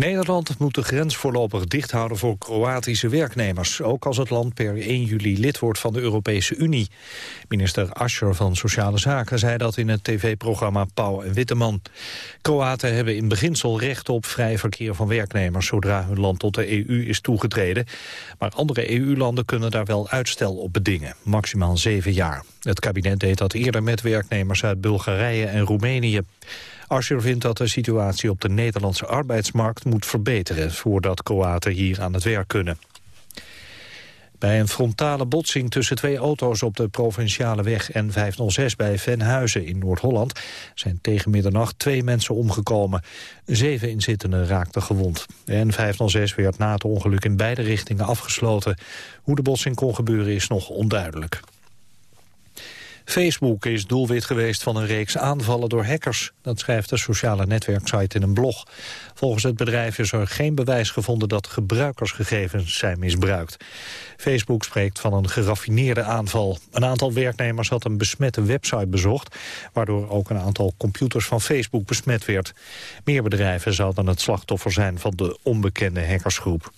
Nederland moet de grens voorlopig dicht houden voor Kroatische werknemers. Ook als het land per 1 juli lid wordt van de Europese Unie. Minister Ascher van Sociale Zaken zei dat in het tv-programma Pauw en Witteman. Kroaten hebben in beginsel recht op vrij verkeer van werknemers... zodra hun land tot de EU is toegetreden. Maar andere EU-landen kunnen daar wel uitstel op bedingen. Maximaal zeven jaar. Het kabinet deed dat eerder met werknemers uit Bulgarije en Roemenië. Asscher vindt dat de situatie op de Nederlandse arbeidsmarkt moet verbeteren... voordat Kroaten hier aan het werk kunnen. Bij een frontale botsing tussen twee auto's op de provinciale weg N506 bij Venhuizen in Noord-Holland zijn tegen middernacht twee mensen omgekomen. Zeven inzittenden raakten gewond. De N506 werd na het ongeluk in beide richtingen afgesloten. Hoe de botsing kon gebeuren is nog onduidelijk. Facebook is doelwit geweest van een reeks aanvallen door hackers. Dat schrijft de sociale netwerksite in een blog. Volgens het bedrijf is er geen bewijs gevonden dat gebruikersgegevens zijn misbruikt. Facebook spreekt van een geraffineerde aanval. Een aantal werknemers had een besmette website bezocht... waardoor ook een aantal computers van Facebook besmet werd. Meer bedrijven zouden het slachtoffer zijn van de onbekende hackersgroep.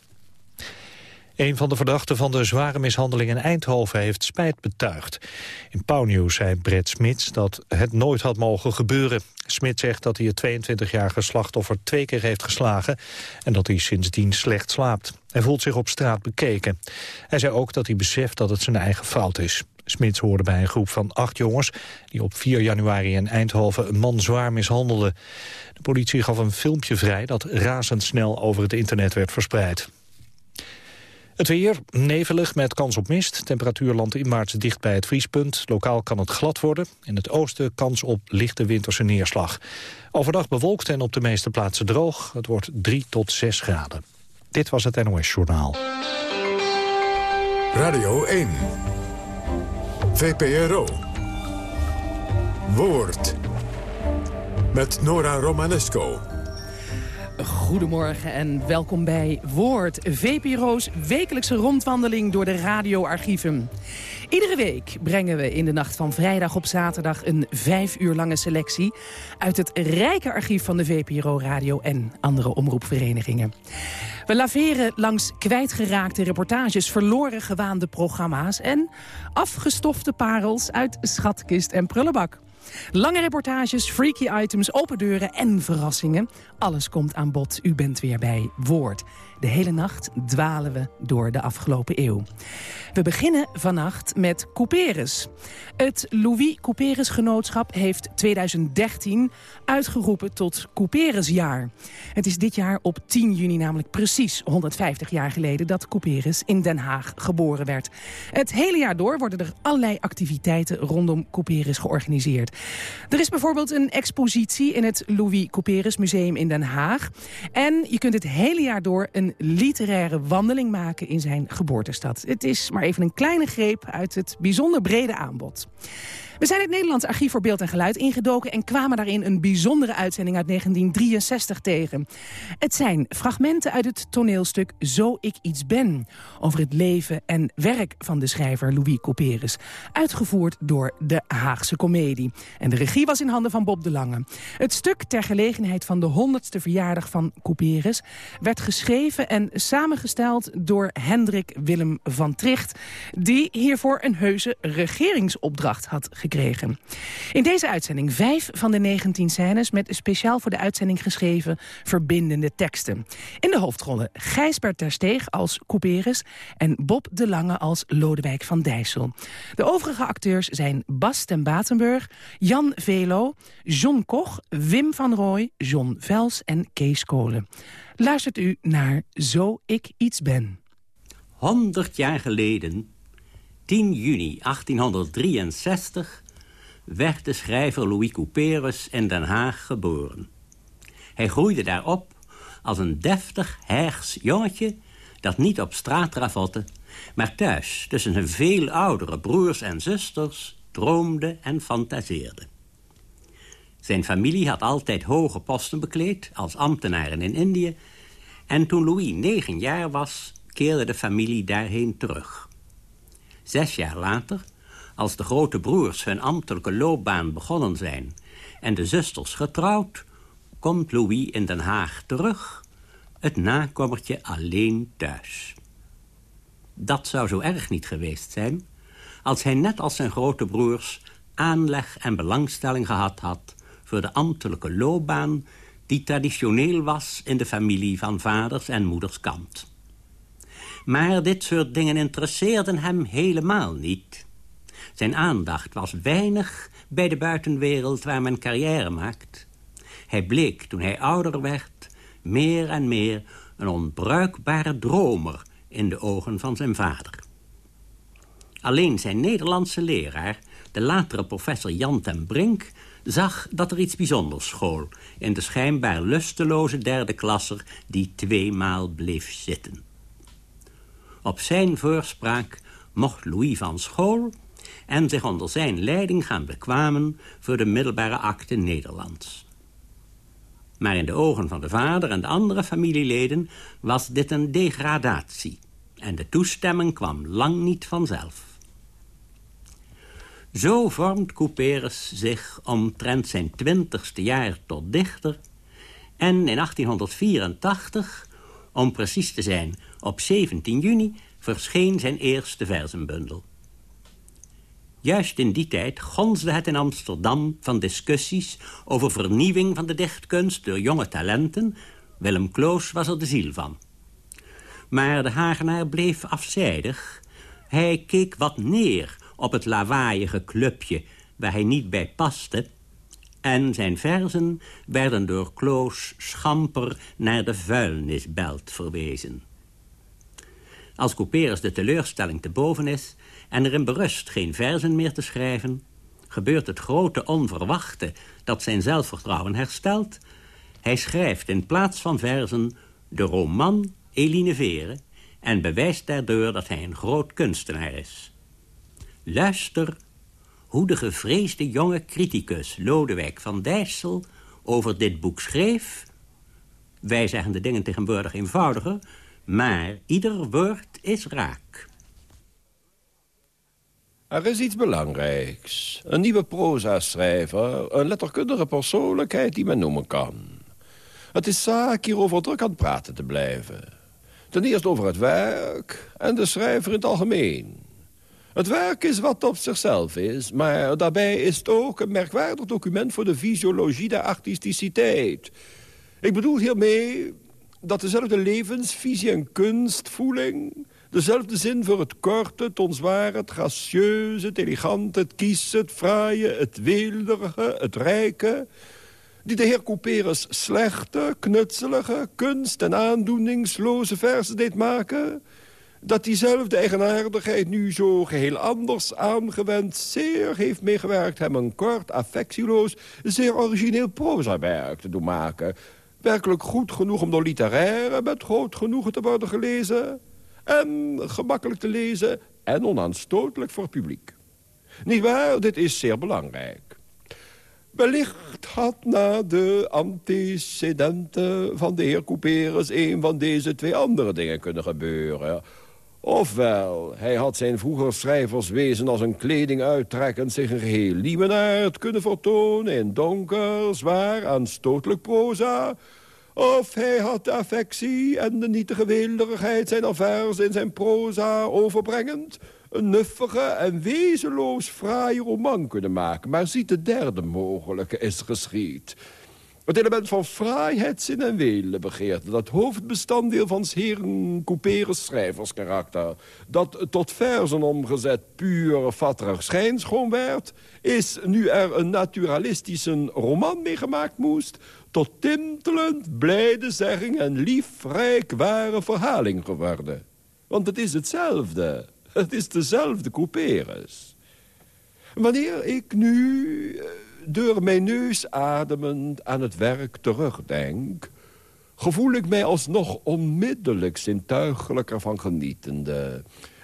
Een van de verdachten van de zware mishandeling in Eindhoven heeft spijt betuigd. In Pauwnieuws zei Brett Smits dat het nooit had mogen gebeuren. Smit zegt dat hij het 22-jarige slachtoffer twee keer heeft geslagen... en dat hij sindsdien slecht slaapt. Hij voelt zich op straat bekeken. Hij zei ook dat hij beseft dat het zijn eigen fout is. Smits hoorde bij een groep van acht jongens... die op 4 januari in Eindhoven een man zwaar mishandelden. De politie gaf een filmpje vrij dat razendsnel over het internet werd verspreid. Het weer, nevelig met kans op mist. Temperatuur landt inwaarts dicht bij het vriespunt. Lokaal kan het glad worden. In het oosten kans op lichte winterse neerslag. Overdag bewolkt en op de meeste plaatsen droog. Het wordt 3 tot 6 graden. Dit was het NOS Journaal. Radio 1. VPRO. Woord. Met Nora Romanesco. Goedemorgen en welkom bij Woord, VPRO's wekelijkse rondwandeling door de radioarchieven. Iedere week brengen we in de nacht van vrijdag op zaterdag een vijf uur lange selectie uit het rijke archief van de VPRO Radio en andere omroepverenigingen. We laveren langs kwijtgeraakte reportages, verloren gewaande programma's en afgestofte parels uit schatkist en prullenbak. Lange reportages, freaky items, open deuren en verrassingen. Alles komt aan bod. U bent weer bij Woord. De hele nacht dwalen we door de afgelopen eeuw. We beginnen vannacht met Couperus. Het Louis Couperus Genootschap heeft 2013 uitgeroepen tot Couperusjaar. Het is dit jaar op 10 juni namelijk precies 150 jaar geleden... dat Couperus in Den Haag geboren werd. Het hele jaar door worden er allerlei activiteiten rondom Couperus georganiseerd. Er is bijvoorbeeld een expositie in het Louis Couperus Museum in Den Haag. En je kunt het hele jaar door een literaire wandeling maken in zijn geboortestad. Het is maar even een kleine greep uit het bijzonder brede aanbod. We zijn het Nederlands Archief voor Beeld en Geluid ingedoken... en kwamen daarin een bijzondere uitzending uit 1963 tegen. Het zijn fragmenten uit het toneelstuk Zo ik iets ben... over het leven en werk van de schrijver Louis Couperus. Uitgevoerd door de Haagse Comedie. En de regie was in handen van Bob de Lange. Het stuk ter gelegenheid van de 100ste verjaardag van Couperus... werd geschreven en samengesteld door Hendrik Willem van Tricht... die hiervoor een heuse regeringsopdracht had gekregen gekregen. In deze uitzending vijf van de 19 scènes... met speciaal voor de uitzending geschreven verbindende teksten. In de hoofdrollen Gijsbert Tersteeg als Couperus... en Bob de Lange als Lodewijk van Dijssel. De overige acteurs zijn Bas ten Batenburg, Jan Velo... John Koch, Wim van Rooij, John Vels en Kees Kolen. Luistert u naar Zo ik iets ben. 100 jaar geleden 10 juni 1863 werd de schrijver Louis Couperus in Den Haag geboren. Hij groeide daarop als een deftig, hergs jongetje... dat niet op straat ravotte, maar thuis tussen zijn veel oudere broers en zusters... droomde en fantaseerde. Zijn familie had altijd hoge posten bekleed als ambtenaren in Indië... en toen Louis negen jaar was, keerde de familie daarheen terug... Zes jaar later, als de grote broers hun ambtelijke loopbaan begonnen zijn... en de zusters getrouwd... komt Louis in Den Haag terug, het nakommertje alleen thuis. Dat zou zo erg niet geweest zijn... als hij net als zijn grote broers aanleg en belangstelling gehad had... voor de ambtelijke loopbaan die traditioneel was in de familie van vaders en moeders kant. Maar dit soort dingen interesseerden hem helemaal niet. Zijn aandacht was weinig bij de buitenwereld waar men carrière maakt. Hij bleek, toen hij ouder werd, meer en meer een onbruikbare dromer in de ogen van zijn vader. Alleen zijn Nederlandse leraar, de latere professor Jan ten Brink... zag dat er iets bijzonders school... in de schijnbaar lusteloze derde klasser die tweemaal bleef zitten. Op zijn voorspraak mocht Louis van school... en zich onder zijn leiding gaan bekwamen... voor de middelbare akte Nederlands. Maar in de ogen van de vader en de andere familieleden... was dit een degradatie. En de toestemming kwam lang niet vanzelf. Zo vormt Couperus zich omtrent zijn twintigste jaar tot dichter... en in 1884, om precies te zijn op 17 juni... verscheen zijn eerste versenbundel. Juist in die tijd gonsde het in Amsterdam van discussies... over vernieuwing van de dichtkunst door jonge talenten. Willem Kloos was er de ziel van. Maar de Hagenaar bleef afzijdig. Hij keek wat neer op het lawaaiige clubje waar hij niet bij paste... en zijn verzen werden door Kloos schamper naar de vuilnisbelt verwezen. Als Couperus de teleurstelling te boven is en erin berust geen verzen meer te schrijven... gebeurt het grote onverwachte dat zijn zelfvertrouwen herstelt. Hij schrijft in plaats van verzen de roman Eline Vere... en bewijst daardoor dat hij een groot kunstenaar is. Luister hoe de gevreesde jonge criticus Lodewijk van Dijssel over dit boek schreef. Wij zeggen de dingen tegenwoordig eenvoudiger, maar ieder woord is raak. Er is iets belangrijks. Een nieuwe proza-schrijver, een letterkundige persoonlijkheid die men noemen kan. Het is zaak hierover druk aan het praten te blijven. Ten eerste over het werk en de schrijver in het algemeen. Het werk is wat op zichzelf is, maar daarbij is het ook een merkwaardig document voor de fysiologie der artisticiteit. Ik bedoel hiermee dat dezelfde levensvisie en kunstvoeling... dezelfde zin voor het korte, het onzware, het gracieuze, het elegante... het kiese, het fraaie, het weelderige, het rijke... die de heer Couperus slechte, knutselige, kunst- en aandoeningsloze versen deed maken dat diezelfde eigenaardigheid nu zo geheel anders aangewend... zeer heeft meegewerkt hem een kort, affectieloos, zeer origineel prozawerk te doen maken. Werkelijk goed genoeg om door literaire met groot genoegen te worden gelezen... en gemakkelijk te lezen en onaanstotelijk voor het publiek. Niet waar, dit is zeer belangrijk. Wellicht had na de antecedenten van de heer Couperus... een van deze twee andere dingen kunnen gebeuren... Ofwel, hij had zijn vroeger schrijverswezen als een kleding uittrekkend... zich een geheel lievenaard kunnen vertonen in donker, zwaar, aanstotelijk proza... Of hij had de affectie en de nietige weelderigheid zijn vers in zijn proza overbrengend... een nuffige en wezenloos fraaie roman kunnen maken. Maar ziet de derde mogelijke is geschied. Het element van fraaiheid, zin en welen begeerte. Dat hoofdbestanddeel van heren Couperus schrijverskarakter. Dat tot verzen omgezet puur vatterig schijnschoon werd. Is, nu er een naturalistische roman mee gemaakt moest... tot tintelend, blijde zegging en liefrijk ware verhaling geworden. Want het is hetzelfde. Het is dezelfde Couperus. Wanneer ik nu door mijn ademend aan het werk terugdenk... gevoel ik mij alsnog onmiddellijk zintuigelijker van genietende.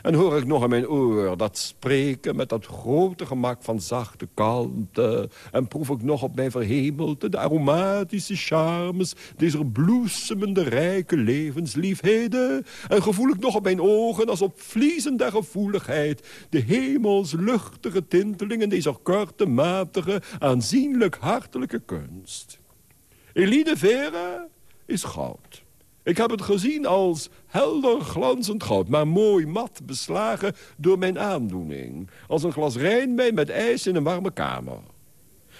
En hoor ik nog in mijn oor dat spreken met dat grote gemak van zachte kalmte. En proef ik nog op mijn verhemelte de aromatische charmes... deze bloesemende rijke levensliefheden. En gevoel ik nog op mijn ogen als op vliezen der gevoeligheid... de hemelsluchtige tintelingen deze korte, matige, aanzienlijk hartelijke kunst. Eline Vera is goud. Ik heb het gezien als helder glanzend goud, maar mooi mat beslagen door mijn aandoening. Als een glas Rijnwijn met ijs in een warme kamer.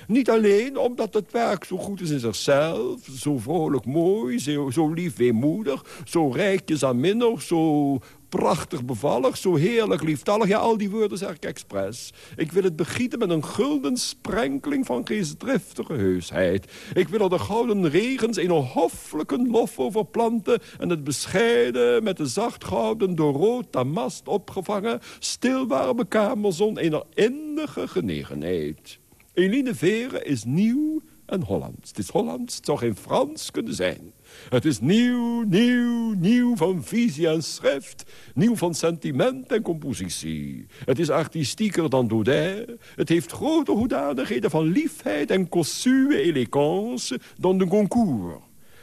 Niet alleen omdat het werk zo goed is in zichzelf, zo vrolijk mooi, zo, zo lief weemoedig, zo rijkjes aanminnig, zo prachtig bevallig, zo heerlijk lieftallig. Ja, al die woorden zeg ik expres. Ik wil het begieten met een gulden sprenkeling van geestdriftige heusheid. Ik wil er de gouden regens een hoffelijke lof over planten... en het bescheiden met de zachtgouden door rood damast opgevangen... stilwarme kamerzon een innige genegenheid. Eline Vere is nieuw en Hollands. Het is Hollands, het zou geen Frans kunnen zijn. Het is nieuw, nieuw, nieuw van visie en schrift. Nieuw van sentiment en compositie. Het is artistieker dan Dodin. Het heeft grote hoedanigheden van liefheid en cossue elegance dan de concours.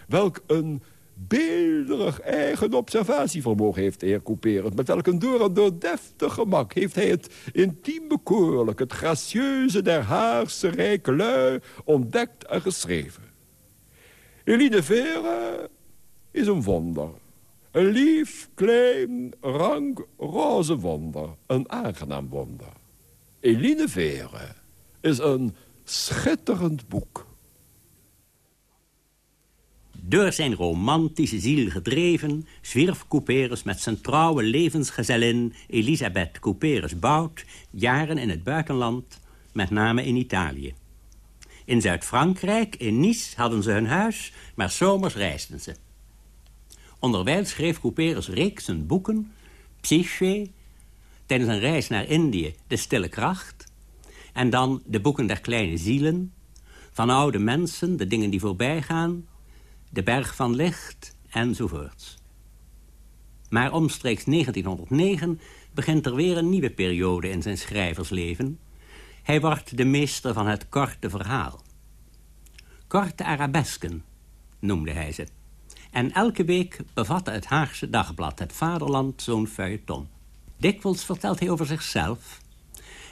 Welk een beelderig eigen observatievermogen heeft de heer Couperus. Met welk een door en door deftig gemak heeft hij het intiem bekoorlijk... het gracieuze der Haarse rijke lui ontdekt en geschreven. Eline Vere is een wonder. Een lief, klein, rank, roze wonder. Een aangenaam wonder. Eline Vere is een schitterend boek. Door zijn romantische ziel gedreven... zwierf Couperus met zijn trouwe levensgezellin... Elisabeth Couperus-Bout... jaren in het buitenland, met name in Italië. In Zuid-Frankrijk, in Nice, hadden ze hun huis... maar zomers reisden ze. Onderwijl schreef Couperus reeksen boeken... Psyche, tijdens een reis naar Indië De Stille Kracht... en dan de boeken der kleine zielen... van oude mensen, de dingen die voorbij gaan de Berg van Licht enzovoorts. Maar omstreeks 1909 begint er weer een nieuwe periode in zijn schrijversleven. Hij wordt de meester van het korte verhaal. Korte arabesken noemde hij ze. En elke week bevatte het Haagse dagblad, het Vaderland, zo'n feuilleton. Dikwijls vertelt hij over zichzelf.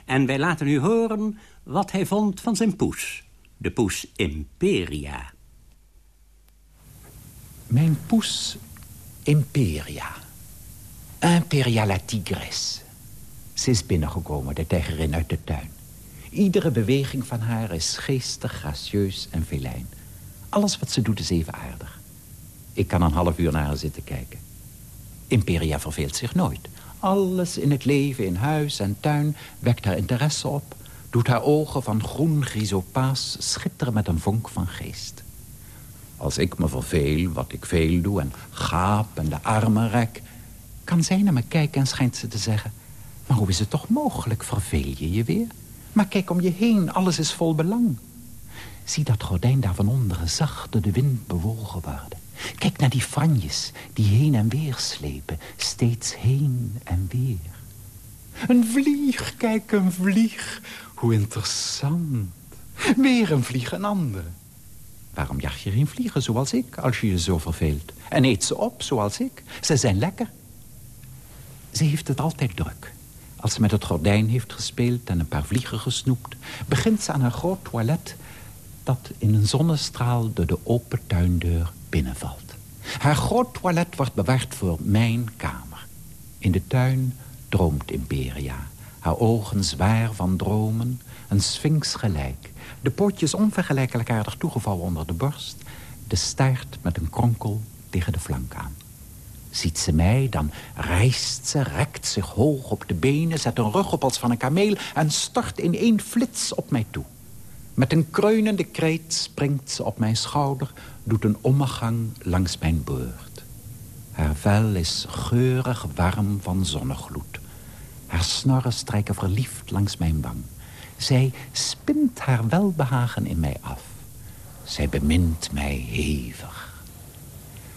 En wij laten u horen wat hij vond van zijn poes. De poes Imperia. Mijn poes Imperia. Imperia la tigresse. Ze is binnengekomen, de tijgerin uit de tuin. Iedere beweging van haar is geestig, gracieus en felijn. Alles wat ze doet is even aardig. Ik kan een half uur naar haar zitten kijken. Imperia verveelt zich nooit. Alles in het leven, in huis en tuin, wekt haar interesse op... doet haar ogen van groen grisopaas schitteren met een vonk van geest. Als ik me verveel, wat ik veel doe, en gaap en de armen rek... kan zij naar me kijken en schijnt ze te zeggen... maar hoe is het toch mogelijk, verveel je je weer? Maar kijk om je heen, alles is vol belang. Zie dat gordijn daar van onderen zacht door de wind bewogen worden. Kijk naar die franjes die heen en weer slepen, steeds heen en weer. Een vlieg, kijk, een vlieg. Hoe interessant. Weer een vlieg, een andere. Waarom jaag je geen vliegen zoals ik, als je je zo verveelt? En eet ze op, zoals ik. Ze zijn lekker. Ze heeft het altijd druk. Als ze met het gordijn heeft gespeeld en een paar vliegen gesnoept... begint ze aan haar groot toilet dat in een zonnestraal door de open tuindeur binnenvalt. Haar groot toilet wordt bewaard voor mijn kamer. In de tuin droomt Imperia. Haar ogen zwaar van dromen, een sphinx gelijk. De pootjes onvergelijkelijkaardig toegevouwen onder de borst. De staart met een kronkel tegen de flank aan. Ziet ze mij, dan rijst ze, rekt zich hoog op de benen... zet een rug op als van een kameel... en stort in één flits op mij toe. Met een kreunende kreet springt ze op mijn schouder... doet een ommegang langs mijn boord. Haar vel is geurig warm van zonnegloed. Haar snorren strijken verliefd langs mijn wang. Zij spint haar welbehagen in mij af. Zij bemint mij hevig.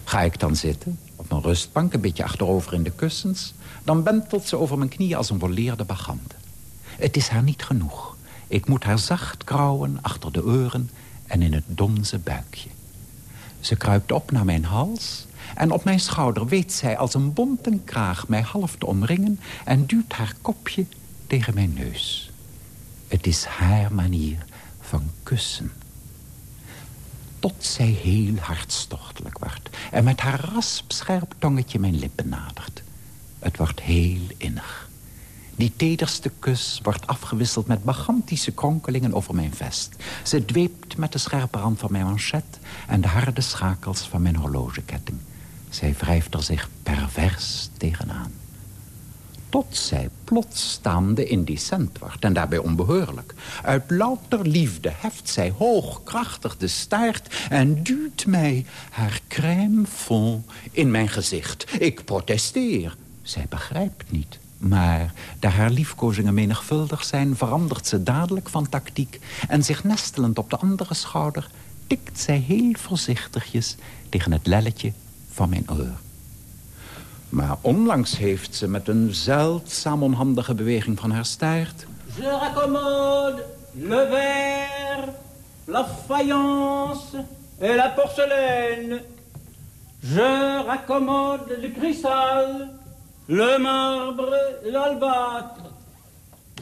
Ga ik dan zitten, op een rustbank, een beetje achterover in de kussens... dan bentelt ze over mijn knieën als een volleerde bagante. Het is haar niet genoeg. Ik moet haar zacht krauwen achter de oren en in het donze buikje. Ze kruipt op naar mijn hals en op mijn schouder weet zij als een bonten kraag mij half te omringen... en duwt haar kopje tegen mijn neus. Het is haar manier van kussen. Tot zij heel hartstochtelijk wordt... en met haar raspscherp tongetje mijn lippen nadert. Het wordt heel innig. Die tederste kus wordt afgewisseld met bagantische kronkelingen over mijn vest. Ze dweept met de scherpe rand van mijn manchet... en de harde schakels van mijn horlogeketting. Zij wrijft er zich pervers tegenaan. Tot zij plots staande indecent wordt en daarbij onbehoorlijk. Uit louter liefde heft zij hoog krachtig de staart... en duwt mij haar crème fond in mijn gezicht. Ik protesteer. Zij begrijpt niet. Maar daar haar liefkozingen menigvuldig zijn... verandert ze dadelijk van tactiek... en zich nestelend op de andere schouder... tikt zij heel voorzichtigjes tegen het lelletje van mijn oor. Maar onlangs heeft ze met een zeldzaam onhandige beweging van haar staart... Je raccommode le verre, la faïence et la porcelaine. Je raccommode le cristal, le marbre, l'albâtre.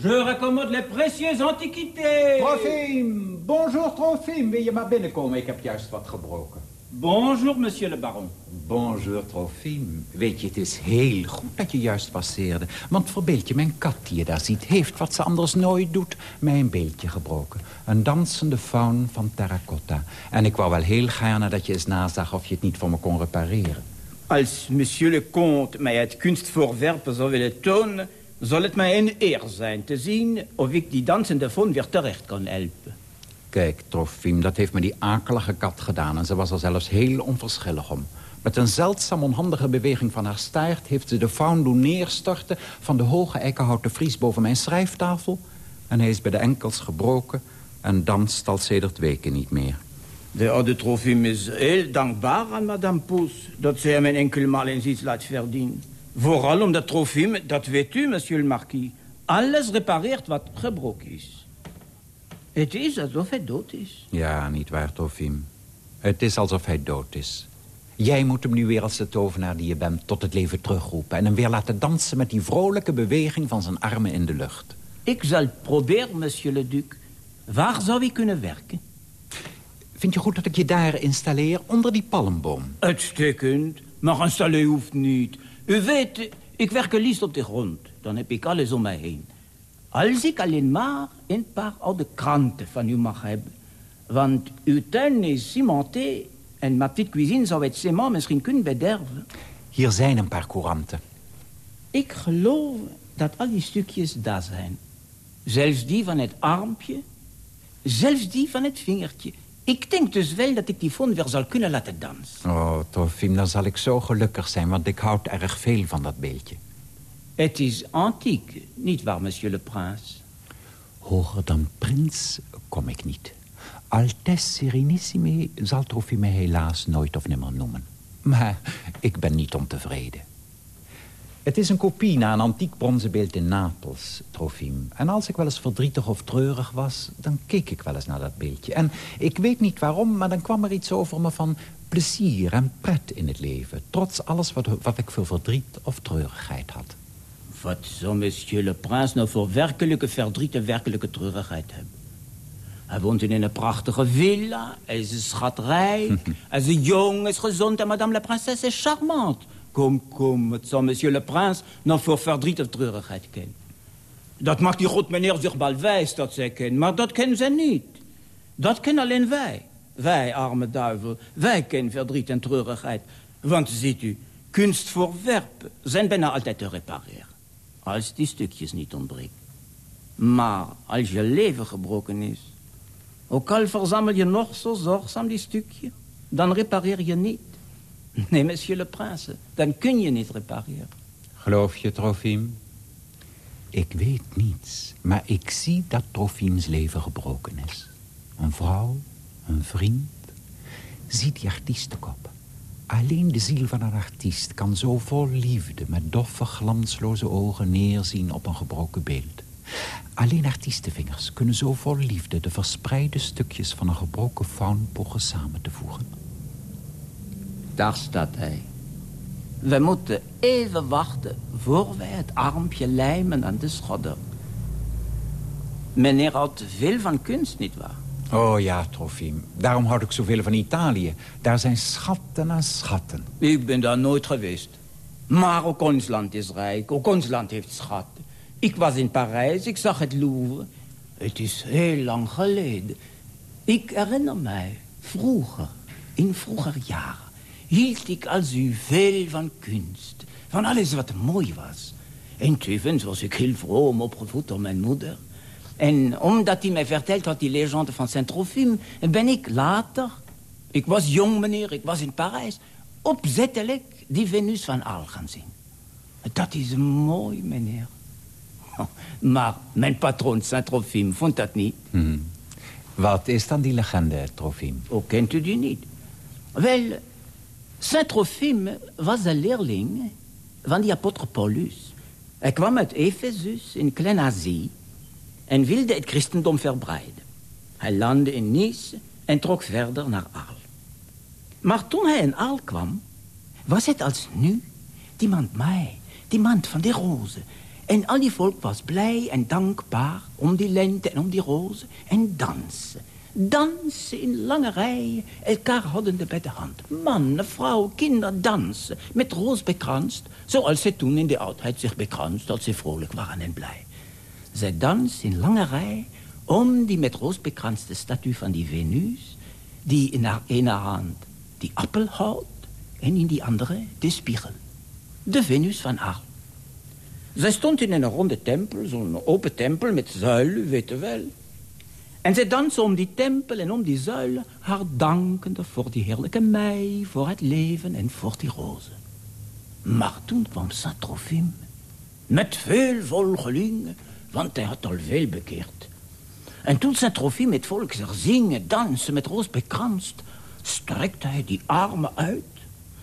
Je raccommode les précieuses antiquités. Trofim, bonjour Trofim. Wil je maar binnenkomen? Ik heb juist wat gebroken. Bonjour, monsieur le baron. Bonjour, Trofim. Weet je, het is heel goed dat je juist passeerde. Want verbeeld je, mijn kat die je daar ziet... heeft wat ze anders nooit doet, mij een beeldje gebroken. Een dansende faun van terracotta. En ik wou wel heel gaarne dat je eens nazag of je het niet voor me kon repareren. Als monsieur le comte mij het kunstvoorwerp zou willen tonen... zal het mij een eer zijn te zien of ik die dansende faun weer terecht kan helpen. Kijk, Trofim, dat heeft me die akelige kat gedaan... en ze was er zelfs heel onverschillig om. Met een zeldzaam onhandige beweging van haar staart... heeft ze de faun doen neerstorten van de hoge eikenhouten vries boven mijn schrijftafel... en hij is bij de enkels gebroken en danst al sedert weken niet meer. De oude Trofim is heel dankbaar aan madame Poes... dat zij hem een enkelmaal eens iets laat verdienen. Vooral omdat Trofim, dat weet u, monsieur le marquis... alles repareert wat gebroken is. Het is alsof hij dood is. Ja, niet waar, Trofim. Het is alsof hij dood is. Jij moet hem nu weer als de tovenaar die je bent tot het leven terugroepen... en hem weer laten dansen met die vrolijke beweging van zijn armen in de lucht. Ik zal proberen, monsieur le duc. Waar zou ik kunnen werken? Vind je goed dat ik je daar installeer, onder die palmboom? Uitstekend, maar installeren hoeft niet. U weet, ik werk liefst op de grond. Dan heb ik alles om mij heen. Als ik alleen maar een paar oude kranten van u mag hebben. Want uw tuin is cimenté en ma petite cuisine zou het cement misschien kunnen bederven. Hier zijn een paar couranten. Ik geloof dat al die stukjes daar zijn. Zelfs die van het armpje. Zelfs die van het vingertje. Ik denk dus wel dat ik die fond weer zal kunnen laten dansen. Oh, Trofim, dan zal ik zo gelukkig zijn... want ik houd erg veel van dat beeldje. Het is antiek, niet waar, monsieur le prins? Hoger dan prins kom ik niet. Altesse Serenissime zal Trofim mij helaas nooit of nimmer noemen. Maar ik ben niet ontevreden. Het is een kopie na een antiek bronzen beeld in Napels, Trofim. En als ik wel eens verdrietig of treurig was, dan keek ik wel eens naar dat beeldje. En ik weet niet waarom, maar dan kwam er iets over me van plezier en pret in het leven. Trots alles wat, wat ik voor verdriet of treurigheid had. Wat zou monsieur le prins nou voor werkelijke verdriet en werkelijke treurigheid hebben? Hij woont in een prachtige villa, hij is schatrijk, hij is jong, hij is gezond en madame la princesse is charmant. Kom, kom, wat zou monsieur le prins nou voor verdriet of treurigheid kennen? Dat mag die goed meneer zich wel wijs dat zij kennen, maar dat kennen zij niet. Dat kennen alleen wij. Wij, arme duivel, wij kennen verdriet en treurigheid. Want ziet u, kunstvoorwerpen zijn bijna altijd te repareren als die stukjes niet ontbreken. Maar als je leven gebroken is... ook al verzamel je nog zo zorgzaam die stukje... dan repareer je niet. Nee, monsieur le prince, dan kun je niet repareren. Geloof je, Trofim? Ik weet niets, maar ik zie dat Trofims leven gebroken is. Een vrouw, een vriend. Zie die artiestenkop. Alleen de ziel van een artiest kan zo vol liefde... met doffe, glansloze ogen neerzien op een gebroken beeld. Alleen artiestenvingers kunnen zo vol liefde... de verspreide stukjes van een gebroken faun pogen samen te voegen. Daar staat hij. We moeten even wachten voor wij het armpje lijmen aan de schodder. Meneer houdt veel van kunst, nietwaar? Oh ja, Trofim. Daarom houd ik zoveel van Italië. Daar zijn schatten aan schatten. Ik ben daar nooit geweest. Maar ook ons land is rijk. Ook ons land heeft schatten. Ik was in Parijs, ik zag het Louvre. Het is heel lang geleden. Ik herinner mij, vroeger, in vroeger jaren... hield ik als u veel van kunst. Van alles wat mooi was. En tevens was ik heel vroom opgevoed door mijn moeder. En omdat hij mij verteld had, die legende van Saint-Trophime... ben ik later... Ik was jong, meneer, ik was in Parijs... opzettelijk die Venus van Aal gaan zien. Dat is mooi, meneer. Maar mijn patroon Saint-Trophime vond dat niet. Hmm. Wat is dan die legende, Trophime? Hoe kent u die niet? Wel, Saint-Trophime was een leerling van die apostel Paulus. Hij kwam uit Ephesus in Klein-Azië en wilde het christendom verbreiden. Hij landde in Nice en trok verder naar Aal. Maar toen hij in Aal kwam, was het als nu die maand mei, die maand van de rozen. En al die volk was blij en dankbaar om die lente en om die rozen en dansen. Dansen in lange rijen, elkaar houdende bij de hand. Mannen, vrouwen, kinderen dansen, met roos bekranst... zoals ze toen in de oudheid zich bekranst als ze vrolijk waren en blij. Zij danst in lange rij om die met roos bekranste statue van die Venus... die in haar ene hand die appel houdt en in die andere de spiegel. De Venus van Aal. Zij stond in een ronde tempel, zo'n open tempel met zuilen, weet je wel. En zij danste om die tempel en om die zuilen... haar dankende voor die heerlijke mei, voor het leven en voor die rozen. Maar toen kwam Saint-Trophime met veel volgelingen want hij had al veel bekeerd. En toen zijn trofee met volk zag zingen, dansen, met roos bekranst... strekte hij die armen uit,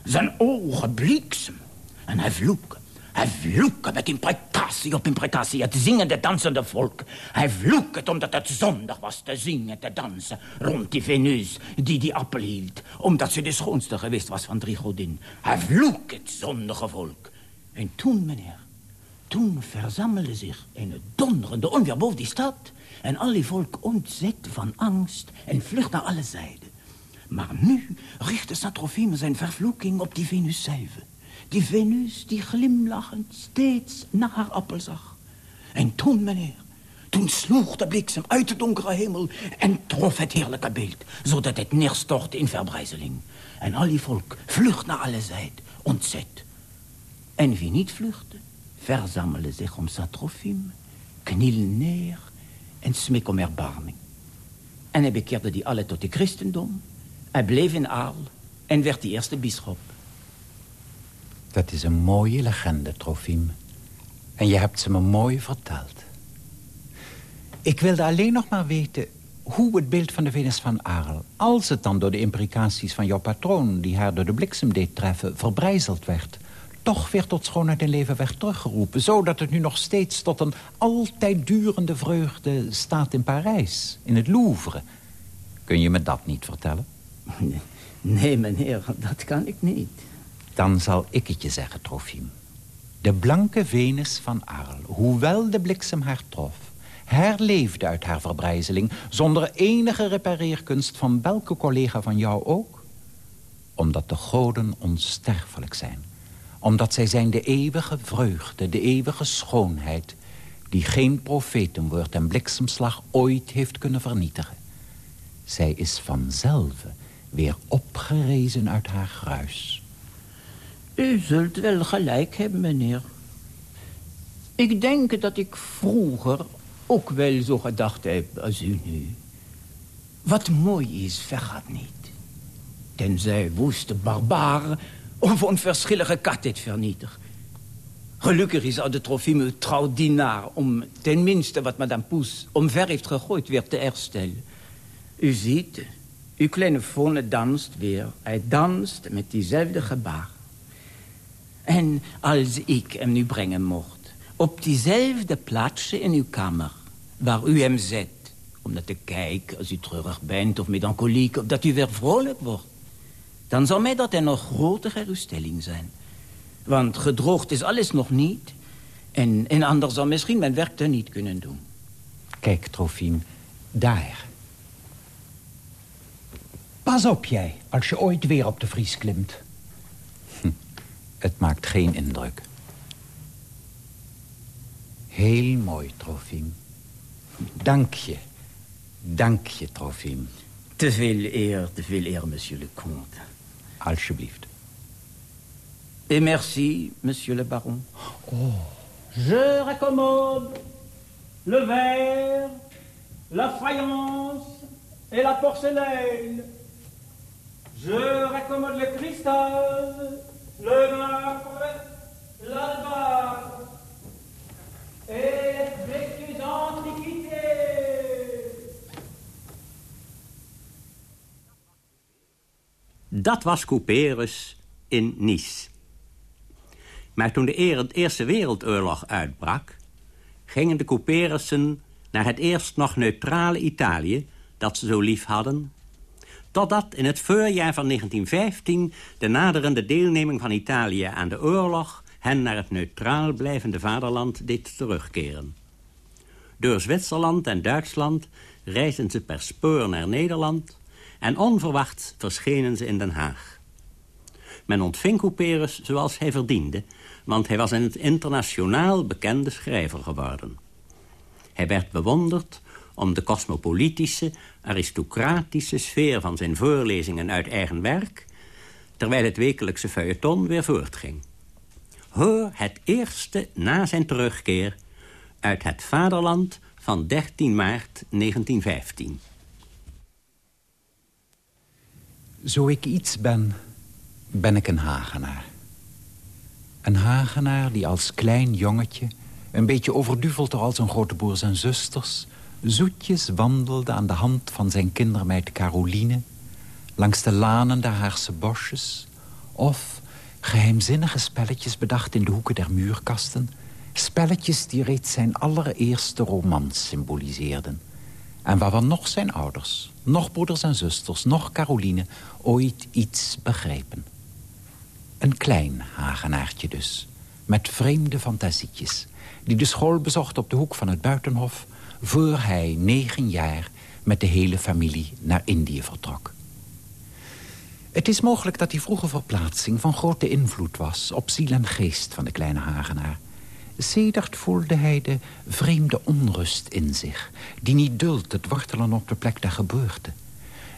zijn ogen bliksem. En hij vloekte, hij vloekte met imprecatie op imprecatie... het zingende, dansende volk. Hij vloekte omdat het zondag was te zingen, te dansen... rond die Venus die die appel hield... omdat ze de schoonste geweest was van drie godin. Hij vloekte het zondige volk. En toen, meneer, toen verzamelde zich een donderende onweer boven die stad... en al die volk ontzet van angst en vlucht naar alle zijden. Maar nu richtte Satrofime zijn vervloeking op die Venus zelf. Die Venus die glimlachend steeds naar haar appel zag. En toen, meneer, toen sloeg de bliksem uit de donkere hemel... en trof het heerlijke beeld, zodat het neerstortte in verbrijzeling. En al die volk vlucht naar alle zijden, ontzet. En wie niet vluchtte, verzamelen zich om Saint-Trophime, knielen neer en smek om erbarming. En hij bekeerde die alle tot de christendom. Hij bleef in Aal en werd de eerste bisschop. Dat is een mooie legende, Trofime. En je hebt ze me mooi verteld. Ik wilde alleen nog maar weten hoe het beeld van de Venus van Arel... als het dan door de implicaties van jouw patroon... die haar door de bliksem deed treffen, verbrijzeld werd toch weer tot schoonheid en leven werd teruggeroepen... zodat het nu nog steeds tot een altijd durende vreugde staat in Parijs, in het Louvre. Kun je me dat niet vertellen? Nee, meneer, dat kan ik niet. Dan zal ik het je zeggen, Trofiem. De blanke Venus van Arles, hoewel de bliksem haar trof... herleefde uit haar verbrijzeling... zonder enige repareerkunst van welke collega van jou ook... omdat de goden onsterfelijk zijn omdat zij zijn de eeuwige vreugde, de eeuwige schoonheid... die geen profetenwoord en bliksemslag ooit heeft kunnen vernietigen. Zij is vanzelf weer opgerezen uit haar gruis. U zult wel gelijk hebben, meneer. Ik denk dat ik vroeger ook wel zo gedacht heb als u nu. Wat mooi is, vergaat niet. Tenzij woeste barbaren of onverschillige kat dit vernietigt. Gelukkig is de Trofime trouw dienaar... om tenminste wat madame Poes omver heeft gegooid weer te herstellen. U ziet, Uw kleine Fone danst weer. Hij danst met diezelfde gebaar. En als ik hem nu brengen mocht... op diezelfde plaatsje in uw kamer... waar u hem zet... om naar te kijken als u treurig bent of melancholiek... of dat u weer vrolijk wordt... dan zal mij dat een nog grotere geruststelling zijn. Want gedroogd is alles nog niet... en, en anders zal misschien mijn werk er niet kunnen doen. Kijk, Trofien, daar. Pas op jij, als je ooit weer op de vries klimt. Hm, het maakt geen indruk. Heel mooi, Trofiem. Dank je. Dank je, Trofiem. Te veel eer, te veel eer, monsieur le comte. Alsjeblieft. Et merci, monsieur le baron. Oh. Je raccommode le verre, la faïence et la porcelaine. Je raccommode le cristal, le marbre, l'albâtre et les précieuses antiquités. Dat was Couperus in Nice. Maar toen de Eerste Wereldoorlog uitbrak... gingen de Couperussen naar het eerst nog neutrale Italië... dat ze zo lief hadden... totdat in het voorjaar van 1915... de naderende deelneming van Italië aan de oorlog... hen naar het neutraal blijvende vaderland deed terugkeren. Door Zwitserland en Duitsland reisden ze per spoor naar Nederland... en onverwacht verschenen ze in Den Haag. Men ontving Couperus zoals hij verdiende want hij was een internationaal bekende schrijver geworden. Hij werd bewonderd om de cosmopolitische, aristocratische sfeer van zijn voorlezingen uit eigen werk, terwijl het wekelijkse feuilleton weer voortging. Hoor het eerste na zijn terugkeer uit het vaderland van 13 maart 1915. Zo ik iets ben, ben ik een Hagenaar. Een Hagenaar die als klein jongetje... een beetje overduveld door al zijn grote broers en zusters... zoetjes wandelde aan de hand van zijn kindermeid Caroline... langs de lanen der Haarse bosjes... of geheimzinnige spelletjes bedacht in de hoeken der muurkasten... spelletjes die reeds zijn allereerste romans symboliseerden... en waarvan nog zijn ouders, nog broeders en zusters, nog Caroline... ooit iets begrepen. Een klein Hagenaartje dus, met vreemde fantasietjes... die de school bezocht op de hoek van het Buitenhof... voor hij negen jaar met de hele familie naar Indië vertrok. Het is mogelijk dat die vroege verplaatsing van grote invloed was... op ziel en geest van de kleine Hagenaar. Sedert voelde hij de vreemde onrust in zich... die niet duldt het wortelen op de plek der geboorte.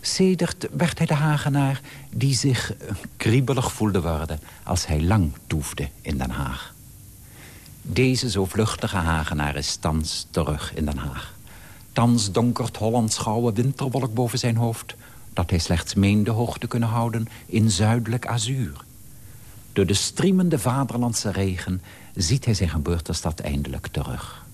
Sedert werd hij de Hagenaar die zich kriebelig voelde worden... als hij lang toefde in Den Haag. Deze zo vluchtige Hagenaar is thans terug in Den Haag. Thans donkert Hollands gouden winterwolk boven zijn hoofd... dat hij slechts meende hoog te kunnen houden in zuidelijk azuur. Door de striemende vaderlandse regen ziet hij zijn geboortestad eindelijk terug.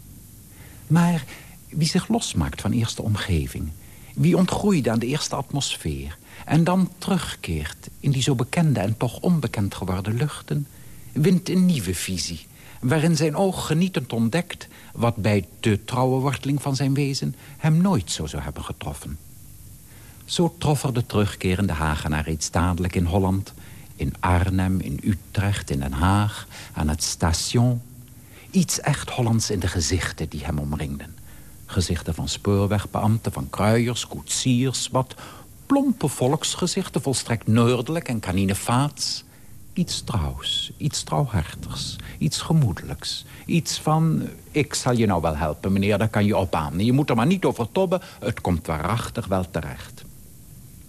Maar wie zich losmaakt van eerste omgeving... Wie ontgroeide aan de eerste atmosfeer... en dan terugkeert in die zo bekende en toch onbekend geworden luchten... wint een nieuwe visie, waarin zijn oog genietend ontdekt... wat bij de trouwe worteling van zijn wezen hem nooit zo zou hebben getroffen. Zo trof er de terugkerende Hagenaar reeds dadelijk in Holland... in Arnhem, in Utrecht, in Den Haag, aan het station... Iets echt Hollands in de gezichten die hem omringden. Gezichten van spoorwegbeambten, van kruiers, koetsiers... wat plompe volksgezichten, volstrekt noordelijk en kaninefaats. Iets trouws, iets trouwhartigs, iets gemoedelijks. Iets van, ik zal je nou wel helpen, meneer, daar kan je op aan. Je moet er maar niet over tobben, het komt waarachtig wel terecht.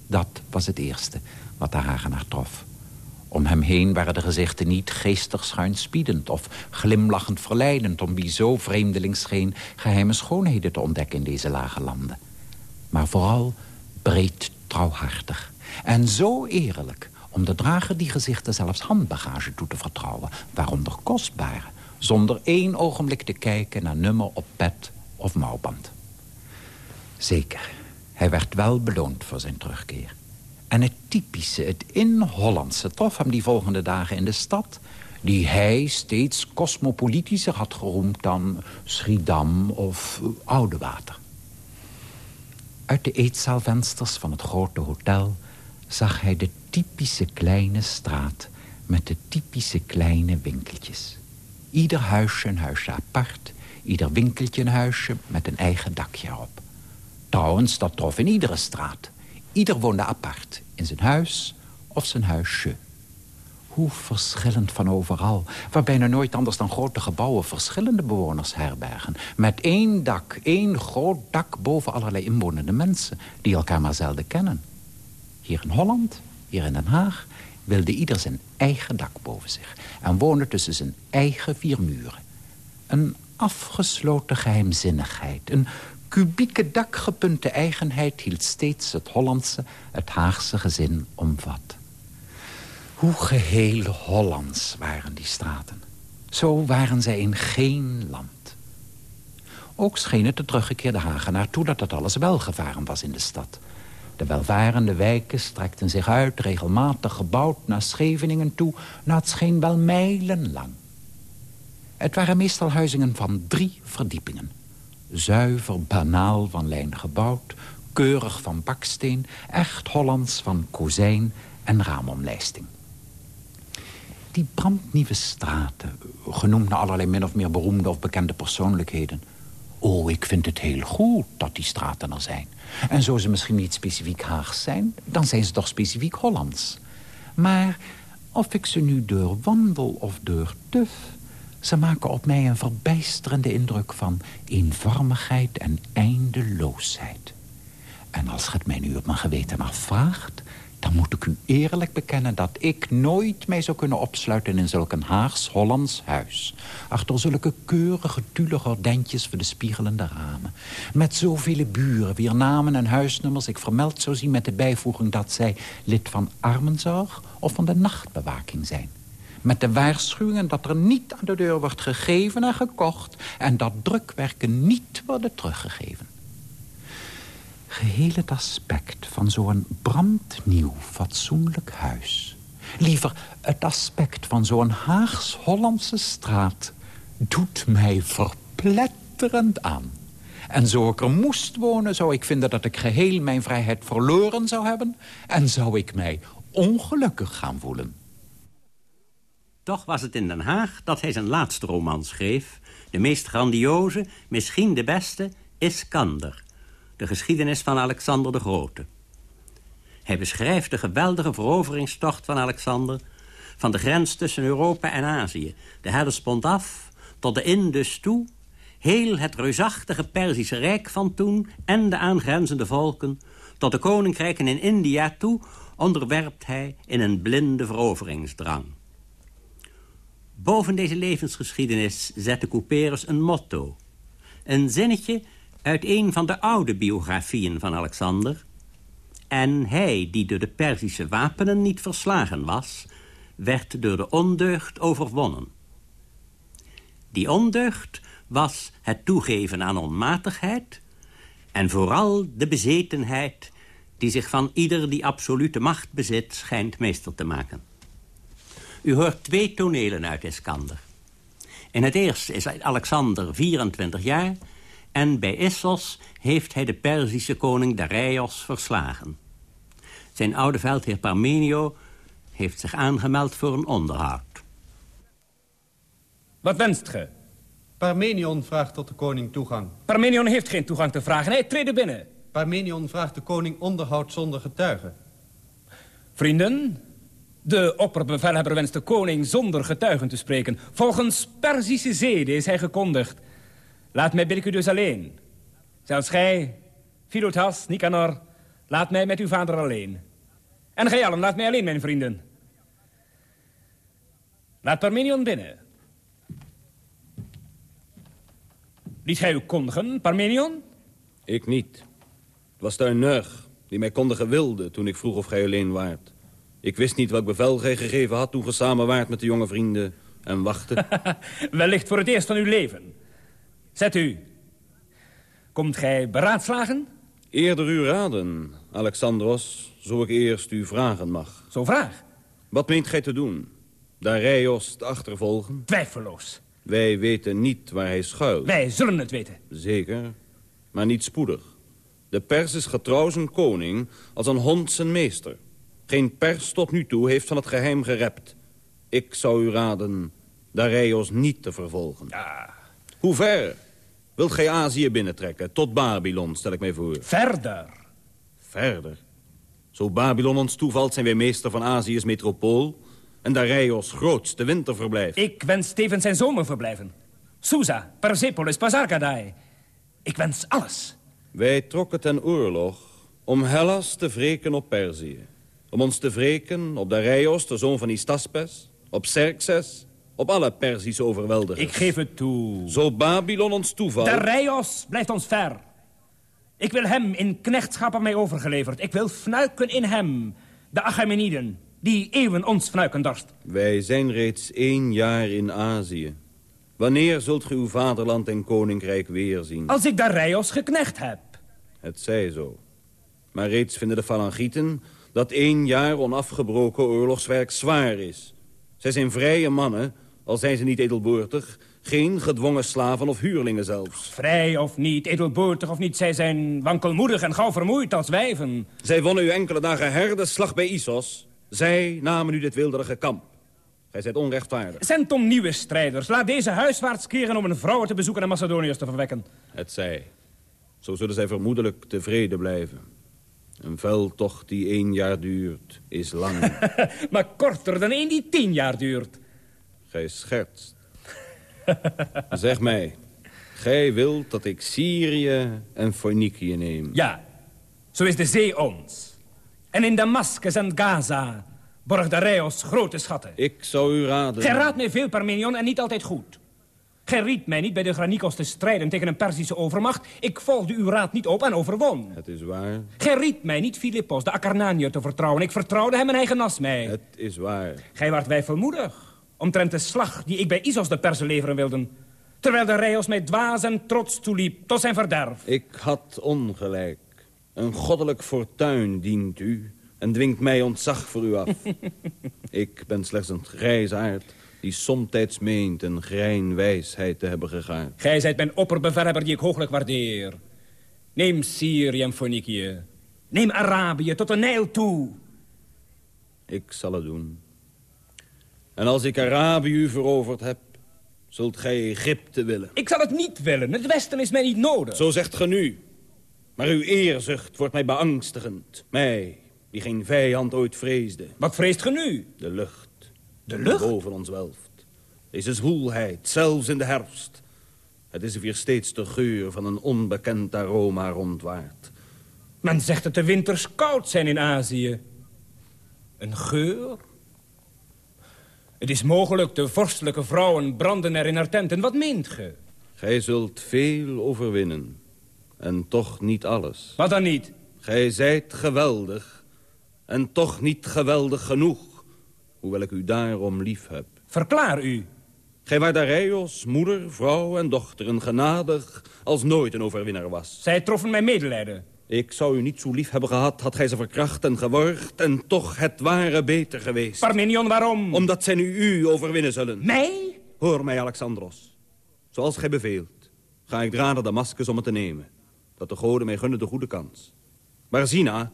Dat was het eerste wat de Hagenaar trof. Om hem heen waren de gezichten niet geestig schuinspiedend... of glimlachend verleidend om wie zo vreemdeling scheen... geheime schoonheden te ontdekken in deze lage landen. Maar vooral breed trouwhartig. En zo eerlijk om de drager die gezichten zelfs handbagage toe te vertrouwen... waaronder kostbare, zonder één ogenblik te kijken... naar nummer op pet of mouwband. Zeker, Hij werd wel beloond voor zijn terugkeer. En het typische, het in-Hollandse trof hem die volgende dagen in de stad... die hij steeds cosmopolitischer had geroemd dan Schiedam of Oudewater. Uit de eetzaalvensters van het grote hotel zag hij de typische kleine straat met de typische kleine winkeltjes. Ieder huisje een huisje apart, ieder winkeltje een huisje met een eigen dakje erop. Trouwens, dat trof in iedere straat. Ieder woonde apart, in zijn huis of zijn huisje. Hoe verschillend van overal. Waar bijna nooit anders dan grote gebouwen verschillende bewoners herbergen. Met één dak, één groot dak boven allerlei inwonende mensen... die elkaar maar zelden kennen. Hier in Holland, hier in Den Haag... wilde ieder zijn eigen dak boven zich... en woonde tussen zijn eigen vier muren. Een afgesloten geheimzinnigheid... een kubieke dakgepunte eigenheid hield steeds het Hollandse, het Haagse gezin omvat. Hoe geheel Hollands waren die straten. Zo waren zij in geen land. Ook scheen het de teruggekeerde Hagenaar toe dat het alles welgevaren was in de stad. De welvarende wijken strekten zich uit, regelmatig gebouwd naar Scheveningen toe, naar het scheen wel mijlenlang. Het waren meestal huizingen van drie verdiepingen. Zuiver, banaal van lijn gebouwd, keurig van baksteen... echt Hollands van kozijn en raamomlijsting. Die brandnieuwe straten, genoemd naar allerlei min of meer beroemde of bekende persoonlijkheden... Oh, ik vind het heel goed dat die straten er zijn. En zo ze misschien niet specifiek Haags zijn... dan zijn ze toch specifiek Hollands. Maar of ik ze nu doorwandel of doortuf... Ze maken op mij een verbijsterende indruk van eenvormigheid en eindeloosheid. En als het mij nu op mijn geweten afvraagt... dan moet ik u eerlijk bekennen dat ik nooit mij zou kunnen opsluiten... in zulk een Haags-Hollands huis. Achter zulke keurige, tulle gordijntjes voor de spiegelende ramen. Met zoveel buren, wier namen en huisnummers ik vermeld zou zien... met de bijvoeging dat zij lid van armenzorg of van de nachtbewaking zijn met de waarschuwingen dat er niet aan de deur wordt gegeven en gekocht... en dat drukwerken niet worden teruggegeven. Geheel het aspect van zo'n brandnieuw fatsoenlijk huis... liever het aspect van zo'n Haags-Hollandse straat... doet mij verpletterend aan. En zo ik er moest wonen, zou ik vinden dat ik geheel mijn vrijheid verloren zou hebben... en zou ik mij ongelukkig gaan voelen. Toch was het in Den Haag dat hij zijn laatste roman schreef... de meest grandioze, misschien de beste, Iskander. De geschiedenis van Alexander de Grote. Hij beschrijft de geweldige veroveringstocht van Alexander... van de grens tussen Europa en Azië, de Hellespont af... tot de Indus toe, heel het reusachtige Perzische Rijk van toen... en de aangrenzende volken, tot de koninkrijken in India toe... onderwerpt hij in een blinde veroveringsdrang. Boven deze levensgeschiedenis zette Couperus een motto. Een zinnetje uit een van de oude biografieën van Alexander. En hij, die door de Perzische wapenen niet verslagen was... werd door de ondeugd overwonnen. Die ondeugd was het toegeven aan onmatigheid... en vooral de bezetenheid die zich van ieder die absolute macht bezit... schijnt meester te maken. U hoort twee tonelen uit Iskander. In het eerste is Alexander 24 jaar... en bij Issos heeft hij de Perzische koning Darius verslagen. Zijn oude veldheer Parmenio heeft zich aangemeld voor een onderhoud. Wat wenst ge? Parmenion vraagt tot de koning toegang. Parmenion heeft geen toegang te vragen. Hij treedt binnen. Parmenion vraagt de koning onderhoud zonder getuigen. Vrienden, de opperbevelhebber wenst de koning zonder getuigen te spreken. Volgens Perzische zeden is hij gekondigd. Laat mij bid u dus alleen. Zelfs gij, Philotas, Nicanor, laat mij met uw vader alleen. En gij allen, laat mij alleen, mijn vrienden. Laat Parmenion binnen. Liet gij u kondigen, Parmenion? Ik niet. Het was de neug die mij kondigen wilde toen ik vroeg of gij alleen waart. Ik wist niet welk bevel gij gegeven had toen ge samen waart met de jonge vrienden en wachtte. Wellicht voor het eerst van uw leven. Zet u. Komt gij beraadslagen? Eerder u raden, Alexandros, zo ik eerst u vragen mag. Zo vraag. Wat meent gij te doen? Dareios te achtervolgen? Twijfelloos. Wij weten niet waar hij schuilt. Wij zullen het weten. Zeker, maar niet spoedig. De pers is getrouw zijn koning als een hond zijn meester. Geen pers tot nu toe heeft van het geheim gerept. Ik zou u raden Dareios niet te vervolgen. Ja. Hoe ver? Wilt gij Azië binnentrekken? Tot Babylon, stel ik mij voor. Verder. Verder? Zo Babylon ons toevalt, zijn wij meester van Azië's metropool... en Dareios grootste winterverblijf. Ik wens tevens zijn zomerverblijven. Susa, Persepolis, Pasarkadai. Ik wens alles. Wij trokken ten oorlog om Hellas te wreken op Perzië. Om ons te wreken op Dareios, de zoon van Istaspes... op Xerxes, op alle Perzische overweldigers. Ik geef het toe. Zo Babylon ons toevalt... Dareios blijft ons ver. Ik wil hem in knechtschap aan mij overgeleverd. Ik wil fnuiken in hem, de Achameniden, die eeuwen ons fnuiken dorst. Wij zijn reeds één jaar in Azië. Wanneer zult ge uw vaderland en koninkrijk weerzien? Als ik Dareios geknecht heb. Het zij zo. Maar reeds vinden de Falangieten dat één jaar onafgebroken oorlogswerk zwaar is. Zij zijn vrije mannen, al zijn ze niet edelboortig... geen gedwongen slaven of huurlingen zelfs. Vrij of niet, edelboortig of niet, zij zijn wankelmoedig en gauw vermoeid als wijven. Zij wonnen u enkele dagen herdenslag bij Issos. Zij namen u dit wilderige kamp. Gij zijt onrechtvaardig. Zend om nieuwe strijders. Laat deze huiswaarts keren om een vrouw te bezoeken en Macedoniërs te verwekken. Het zij. Zo zullen zij vermoedelijk tevreden blijven. Een veldtocht die één jaar duurt, is lang. maar korter dan één die tien jaar duurt. Gij schertst. zeg mij, gij wilt dat ik Syrië en Phoenicië neem? Ja, zo is de zee ons. En in Damascus en Gaza borgt Dareios grote schatten. Ik zou u raden... Gij raadt mij veel, Parmenion, en niet altijd goed. Gij riet mij niet bij de Granikos te strijden tegen een Perzische overmacht. Ik volgde uw raad niet op en overwon. Het is waar. Gij riet mij niet Philippos, de Akarnaniër, te vertrouwen. Ik vertrouwde hem en hij genas mij. Het is waar. Gij waart weifelmoedig. Omtrent de slag die ik bij Isos de Persen leveren wilde. Terwijl de Reios mij dwaas en trots toeliep tot zijn verderf. Ik had ongelijk. Een goddelijk fortuin dient u en dwingt mij ontzag voor u af. ik ben slechts een grijsaard die somtijds meent een grein wijsheid te hebben gegaan. Gij zijt mijn opperbevelhebber die ik hooglijk waardeer. Neem Syrië en Phoenicië. Neem Arabië tot de Nijl toe. Ik zal het doen. En als ik Arabië u veroverd heb, zult gij Egypte willen. Ik zal het niet willen. Het Westen is mij niet nodig. Zo zegt ge nu. Maar uw eerzucht wordt mij beangstigend. Mij, die geen vijand ooit vreesde. Wat vreest ge nu? De lucht. De lucht? boven ons welft. Deze zwoelheid, zelfs in de herfst. Het is weer steeds de geur van een onbekend aroma rondwaart. Men zegt dat de winters koud zijn in Azië. Een geur? Het is mogelijk, de vorstelijke vrouwen branden er in haar tenten. Wat meent ge? Gij zult veel overwinnen. En toch niet alles. Wat dan niet? Gij zijt geweldig. En toch niet geweldig genoeg. Hoewel ik u daarom lief heb. Verklaar u. Gij waart Dareios, moeder, vrouw en dochter, een genadig als nooit een overwinnaar was. Zij troffen mij medelijden. Ik zou u niet zo lief hebben gehad, had gij ze verkracht en geworgd... en toch het ware beter geweest. Parmenion, waarom? Omdat zij nu u overwinnen zullen. Mij? Hoor mij, Alexandros. Zoals gij beveelt, ga ik draden Damascus om het te nemen. Dat de goden mij gunnen de goede kans. Maar Zina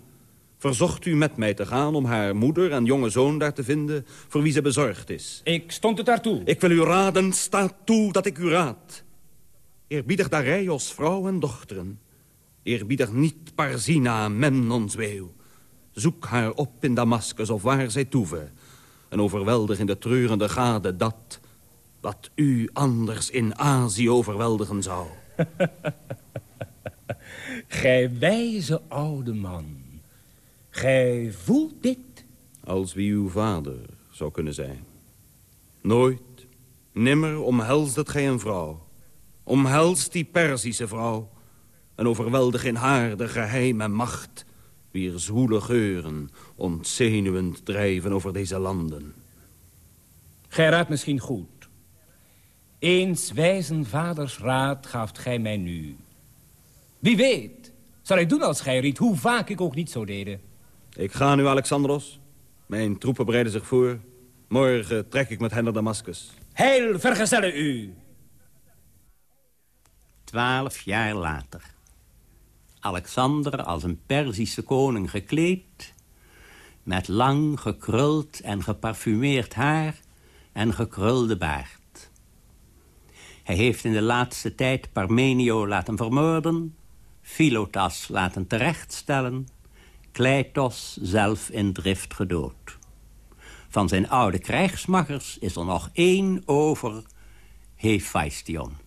verzocht u met mij te gaan om haar moeder en jonge zoon daar te vinden... voor wie ze bezorgd is. Ik stond het daartoe. Ik wil u raden, sta toe dat ik u raad. Eerbiedig Dareios vrouw en dochteren. Eerbiedig niet Parzina, Memnons weeuw. Zoek haar op in Damascus of waar zij toeven. En overweldig in de treurende gade dat... wat u anders in Azië overweldigen zou. Gij wijze oude man. Gij voelt dit? Als wie uw vader zou kunnen zijn. Nooit, nimmer omhelst gij een vrouw. Omhelst die Perzische vrouw. En overweldig in haar de geheime macht... wier zwoele geuren ontzenuwend drijven over deze landen. Gij raadt misschien goed. Eens wijzen vaders raad gaaft gij mij nu. Wie weet, Zal ik doen als gij riet, hoe vaak ik ook niet zo deden. Ik ga nu, Alexandros. Mijn troepen bereiden zich voor. Morgen trek ik met hen naar Damascus. Heil vergezellen u! Twaalf jaar later. Alexander als een Perzische koning gekleed... met lang gekruld en geparfumeerd haar en gekrulde baard. Hij heeft in de laatste tijd Parmenio laten vermoorden... Philotas laten terechtstellen... Kleitos zelf in drift gedood. Van zijn oude krijgsmakkers is er nog één over, Hephaestion.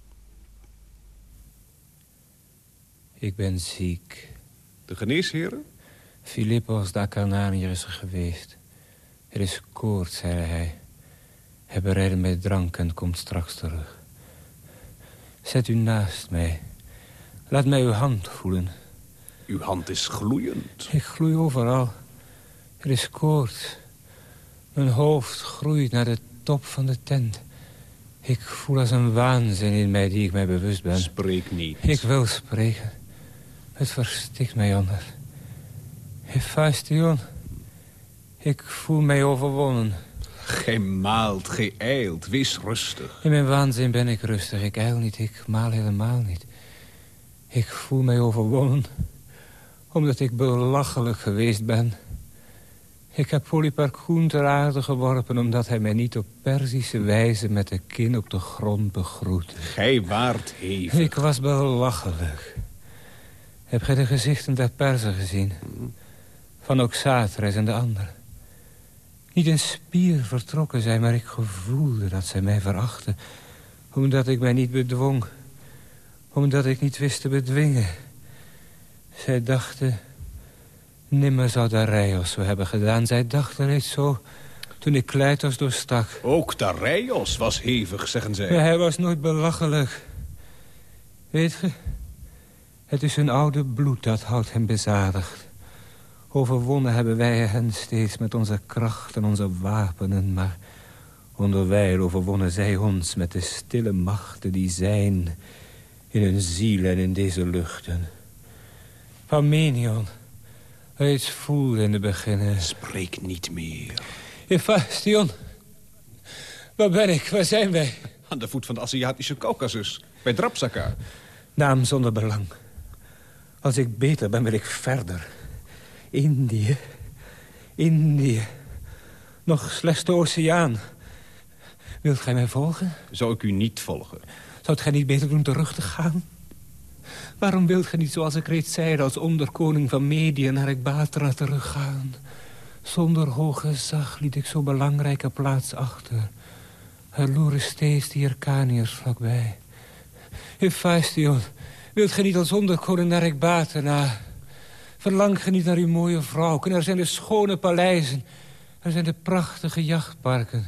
Ik ben ziek. De geneesheren? Philippos de Acarnaniër is er geweest. Er is koorts, zei hij. Hij bereidde mij drank en komt straks terug. Zet u naast mij. Laat mij uw hand voelen. Uw hand is gloeiend. Ik gloei overal. Er is koorts. Mijn hoofd groeit naar de top van de tent. Ik voel als een waanzin in mij die ik mij bewust ben. Spreek niet. Ik wil spreken. Het verstikt mij anders. Hephaestion, ik voel mij overwonnen. Gij maalt, gij eilt, wees rustig. In mijn waanzin ben ik rustig. Ik eil niet, ik maal helemaal niet. Ik voel mij overwonnen. Omdat ik belachelijk geweest ben. Ik heb Polyparchoen ter aarde geworpen... omdat hij mij niet op Perzische wijze met de kin op de grond begroette. Gij waart hevig. Ik was belachelijk. Heb gij de gezichten der Perzen gezien? Van Oxatres en de anderen. Niet een spier vertrokken zij, maar ik gevoelde dat zij mij verachten. Omdat ik mij niet bedwong. Omdat ik niet wist te bedwingen. Zij dachten... Nimmer zou Dareios zo hebben gedaan. Zij dachten reeds zo toen ik Kleitos doorstak. Ook Dareios was hevig, zeggen zij. Maar hij was nooit belachelijk. Weet ge, het is hun oude bloed dat houdt hem bezadigd. Overwonnen hebben wij hen steeds met onze kracht en onze wapenen... maar onderwijl overwonnen zij ons met de stille machten die zijn... in hun ziel en in deze luchten. Parmenion, reeds voelde in de beginnen... Spreek niet meer. Hephaestion, waar ben ik? Waar zijn wij? Aan de voet van de Aziatische Caucasus, bij Drapsaka. Naam zonder belang. Als ik beter ben, wil ik verder. Indië. Indië. Nog slechts de oceaan. Wilt gij mij volgen? Zou ik u niet volgen? Zou gij niet beter doen terug te gaan? Waarom wilt gij niet, zoals ik reeds zei... als onderkoning van Medië naar Ekbatra teruggaan? Zonder hoog gezag liet ik zo'n belangrijke plaats achter. Er loeren steeds die Hyrkaniërs vlakbij. Hephaestion, wilt gij niet als onderkoning naar Ekbatana... Verlang ge niet naar uw mooie vrouw. Er zijn de schone paleizen. Er zijn de prachtige jachtparken.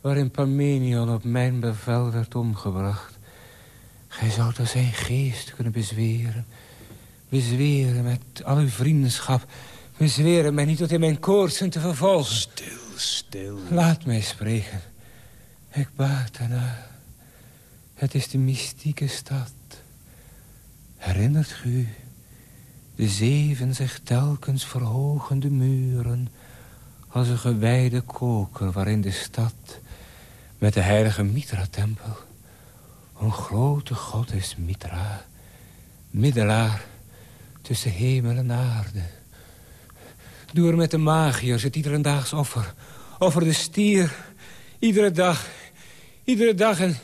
Waarin Parmenion op mijn bevel werd omgebracht. Gij zou er zijn geest kunnen bezweren. Bezweren met al uw vriendschap. Bezweren mij niet tot in mijn koortsen te vervolgen. Stil, stil. Laat mij spreken. Ik baat ernaar. Het is de mystieke stad. Herinnert u de zeven zich telkens verhogende muren... als een gewijde koker waarin de stad... met de heilige Mitra-tempel... een grote god is Mitra... middelaar tussen hemel en aarde. Doe er met de magiërs het iedere daags offer. Offer de stier, iedere dag. Iedere dag en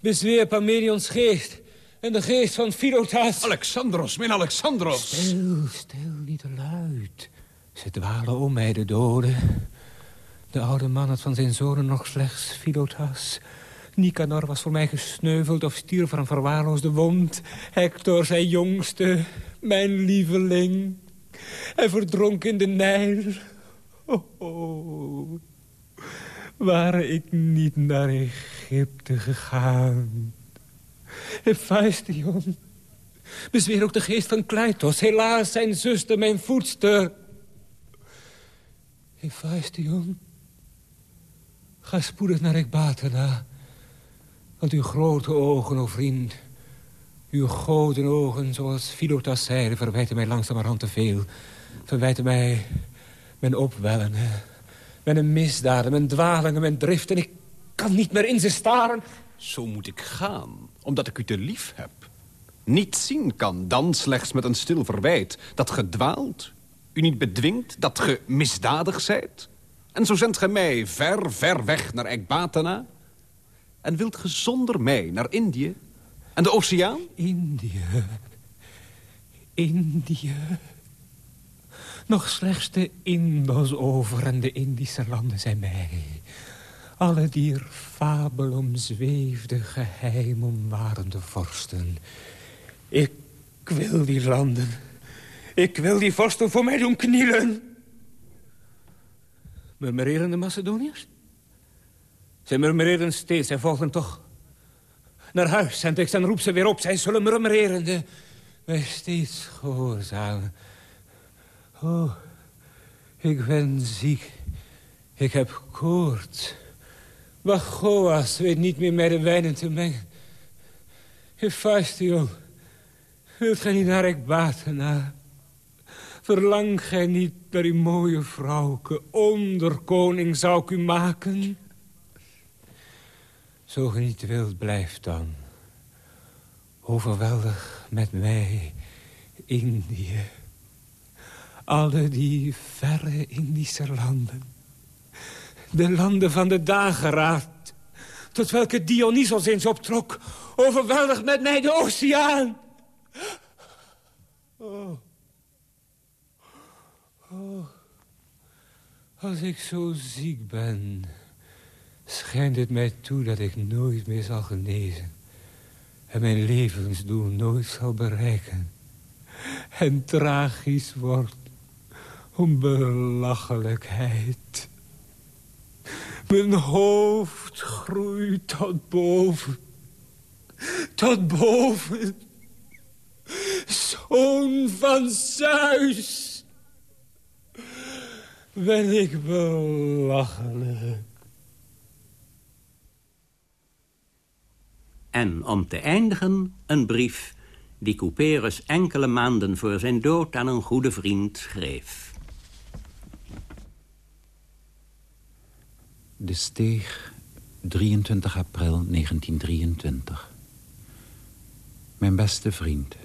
bezweer Parmenions geest... En de geest van Philotas. Alexandros, mijn Alexandros. Stil, stil, niet te luid. Ze dwalen om mij, de doden. De oude man had van zijn zonen nog slechts Philotas. Nicanor was voor mij gesneuveld of stierf van een verwaarloosde wond. Hector, zijn jongste, mijn lieveling. Hij verdronk in de Nijl. Oh, oh. Waren ik niet naar Egypte gegaan... Hephaestion. Bezweer ook de geest van Kleitos. Helaas zijn zuster, mijn voedster. Hephaestion. Ga spoedig naar Ekbatana. Want uw grote ogen, o vriend... Uw gouden ogen, zoals Philotas zeide, verwijten mij langzamerhand te veel. Verwijten mij mijn opwellingen, mijn misdaden, mijn dwalingen, mijn driften. Ik kan niet meer in ze staren. Zo moet ik gaan, omdat ik u te lief heb. Niet zien kan, dan slechts met een stil verwijt. Dat ge dwaalt, u niet bedwingt, dat ge misdadig zijt. En zo zendt ge mij ver, ver weg naar Ekbatana. En wilt ge zonder mij naar Indië? En de oceaan? Indië. Indië. Nog slechts de Indos over en de Indische landen zijn mij. Alle dier fabel omzweefde, geheim omwarende vorsten. Ik wil die landen. Ik wil die vorsten voor mij doen knielen. Murmureren de Macedoniërs? Zij murmureren steeds, zij volgen toch. Naar huis zend ik ze en roep ze weer op. Zij zullen murmurerende mij steeds gehoorzamen. Oh, ik ben ziek. Ik heb koorts. Wachoas weet niet meer mij de wijnen te mengen. Hephaestio, wilt gij niet naar Ekbatana? Verlang gij niet naar die mooie vrouwke? Onderkoning zou ik u maken. Zo ge niet wilt, blijf dan. Overweldig met mij, Indië. Alle die verre Indische landen. De landen van de dageraad. Tot welke Dionysos eens optrok. Overweldig met mij de oceaan. Oh. Oh. Als ik zo ziek ben, schijnt het mij toe dat ik nooit meer zal genezen. En mijn levensdoel nooit zal bereiken. En tragisch wordt om belachelijkheid. Mijn hoofd groeit tot boven. Tot boven. Zoon van Zeus ben ik belachelijk. En om te eindigen een brief die Couperus enkele maanden voor zijn dood aan een goede vriend schreef. De Steeg, 23 april 1923. Mijn beste vriend.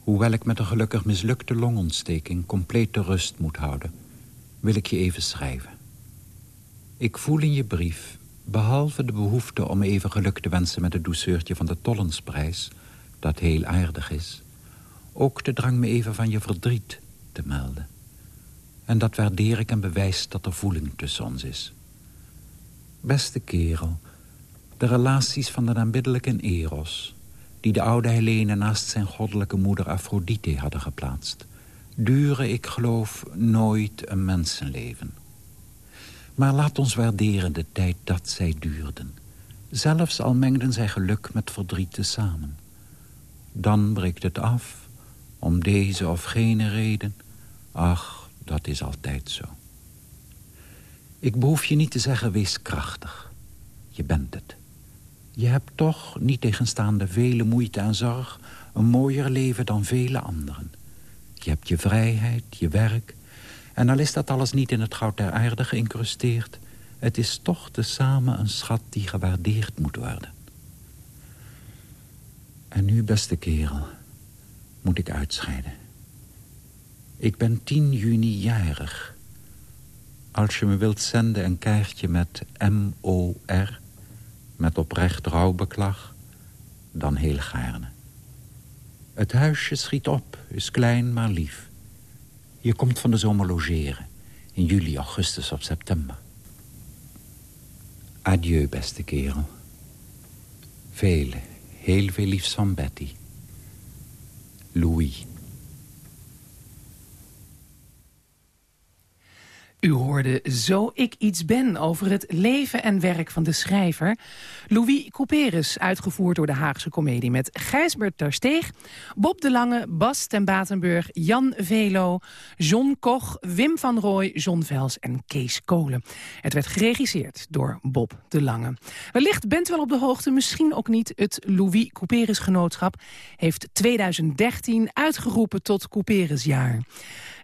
Hoewel ik met een gelukkig mislukte longontsteking complete rust moet houden wil ik je even schrijven. Ik voel in je brief, behalve de behoefte om even geluk te wensen... met het douceurtje van de Tollensprijs, dat heel aardig is... ook de drang me even van je verdriet te melden. En dat waardeer ik en bewijst dat er voeling tussen ons is. Beste kerel, de relaties van de aanbiddelijke Eros... die de oude Helene naast zijn goddelijke moeder Aphrodite hadden geplaatst duren, ik geloof, nooit een mensenleven. Maar laat ons waarderen de tijd dat zij duurden. Zelfs al mengden zij geluk met verdriet te samen. Dan breekt het af, om deze of gene reden. Ach, dat is altijd zo. Ik behoef je niet te zeggen, wees krachtig. Je bent het. Je hebt toch, niet tegenstaande vele moeite en zorg... een mooier leven dan vele anderen. Je hebt je vrijheid, je werk. En al is dat alles niet in het goud der aarde geïncrusteerd... het is toch tezamen een schat die gewaardeerd moet worden. En nu, beste kerel, moet ik uitscheiden. Ik ben 10 juni jarig. Als je me wilt zenden een kaartje met M-O-R... met oprecht rouwbeklag, dan heel gaarne. Het huisje schiet op, is klein maar lief. Je komt van de zomer logeren. In juli, augustus of september. Adieu, beste kerel. Vele, heel veel liefs van Betty. Louis. U hoorde Zo ik iets ben over het leven en werk van de schrijver Louis Couperus, uitgevoerd door de Haagse Comedie met Gijsbert Tersteeg, Bob de Lange, Bas ten Batenburg, Jan Velo, John Koch, Wim van Rooij, John Vels en Kees Kolen. Het werd geregisseerd door Bob de Lange. Wellicht bent u wel op de hoogte, misschien ook niet. Het Louis Couperus Genootschap heeft 2013 uitgeroepen tot Couperusjaar.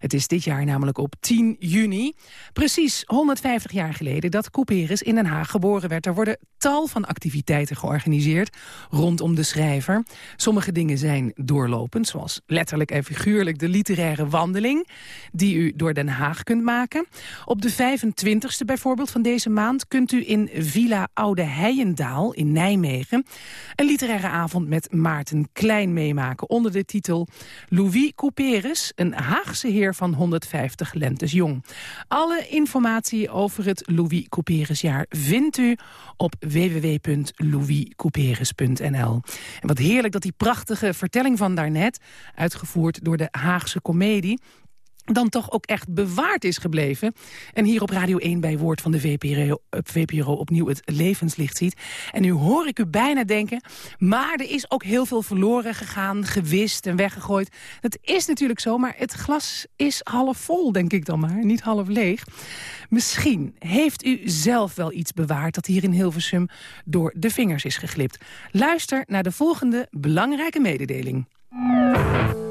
Het is dit jaar namelijk op 10 juni. Precies 150 jaar geleden dat Couperus in Den Haag geboren werd. Er worden tal van activiteiten georganiseerd rondom de schrijver. Sommige dingen zijn doorlopend, zoals letterlijk en figuurlijk de literaire wandeling... die u door Den Haag kunt maken. Op de 25e bijvoorbeeld van deze maand kunt u in Villa Oude Heijendaal in Nijmegen... een literaire avond met Maarten Klein meemaken onder de titel... Louis Couperus, een Haagse heer van 150 lentes jong. Alle informatie over het Louis Couperusjaar vindt u op www.louiscouperus.nl. En wat heerlijk dat die prachtige vertelling van daarnet... uitgevoerd door de Haagse Comedie dan toch ook echt bewaard is gebleven. En hier op Radio 1 bij Woord van de VPRO, VPRO opnieuw het levenslicht ziet. En nu hoor ik u bijna denken... maar er is ook heel veel verloren gegaan, gewist en weggegooid. Dat is natuurlijk zo, maar het glas is half vol, denk ik dan maar. Niet half leeg. Misschien heeft u zelf wel iets bewaard... dat hier in Hilversum door de vingers is geglipt. Luister naar de volgende belangrijke mededeling.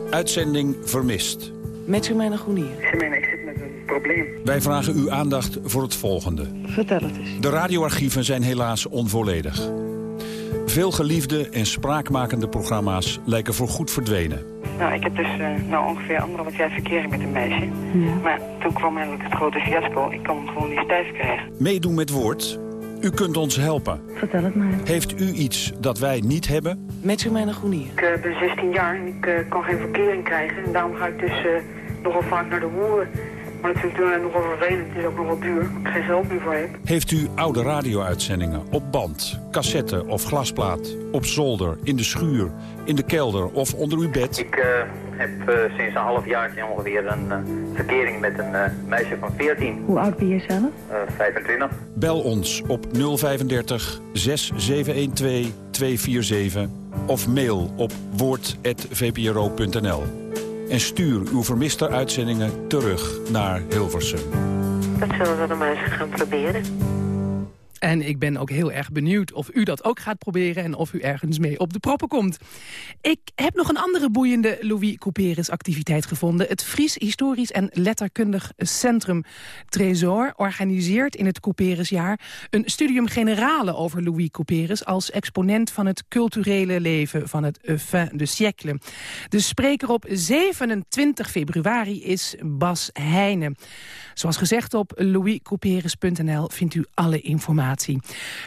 Uitzending vermist. Met Germaine Groenier. Germaine, ik zit met een probleem. Wij vragen uw aandacht voor het volgende. Vertel het eens. De radioarchieven zijn helaas onvolledig. Veel geliefde en spraakmakende programma's lijken voorgoed verdwenen. Nou, ik heb dus uh, nou ongeveer anderhalf jaar verkering met een meisje. Ja. Maar toen kwam eigenlijk het grote fiasco. Ik kon hem gewoon niet stijf krijgen. Meedoen met woord? U kunt ons helpen. Vertel het maar. Heeft u iets dat wij niet hebben? Met Germaine Groenier. Ik uh, ben 16 jaar en ik uh, kan geen verkering krijgen. En daarom ga ik dus nogal vaak naar de hoeren. Maar dat vind ik uh, nogal vervelend. Het is ook nogal duur, ik geen geld meer voor heb. Heeft u oude radio-uitzendingen op band, cassette of glasplaat... op zolder, in de schuur, in de kelder of onder uw bed? Ik uh, heb uh, sinds een half jaar ongeveer een verkering met een meisje van 14. Hoe oud ben je zelf? 25. Bel ons op 035 6712 247 of mail op woord.vpro.nl en stuur uw vermiste uitzendingen terug naar Hilversum. Dat zullen we dan maar eens gaan proberen. En ik ben ook heel erg benieuwd of u dat ook gaat proberen... en of u ergens mee op de proppen komt. Ik heb nog een andere boeiende Louis Couperus activiteit gevonden. Het Fries Historisch en Letterkundig Centrum Tresor... organiseert in het Couperusjaar een studium generale over Louis Couperus... als exponent van het culturele leven van het fin de siècle. De spreker op 27 februari is Bas Heijnen. Zoals gezegd op louiscouperus.nl vindt u alle informatie.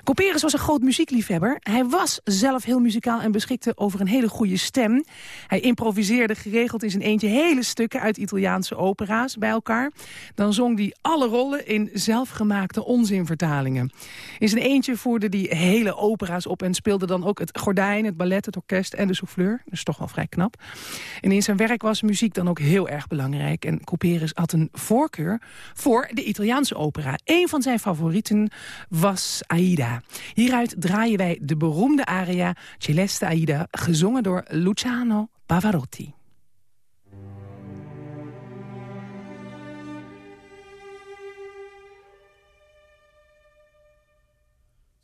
Couperus was een groot muziekliefhebber. Hij was zelf heel muzikaal en beschikte over een hele goede stem. Hij improviseerde geregeld in zijn eentje hele stukken uit Italiaanse opera's bij elkaar. Dan zong hij alle rollen in zelfgemaakte onzinvertalingen. In zijn eentje voerde hij hele opera's op en speelde dan ook het gordijn, het ballet, het orkest en de souffleur. Dat is toch wel vrij knap. En in zijn werk was muziek dan ook heel erg belangrijk. En Couperus had een voorkeur voor de Italiaanse opera. Een van zijn favorieten was Aida. Hieruit draaien wij de beroemde aria Celeste Aida... gezongen door Luciano Pavarotti.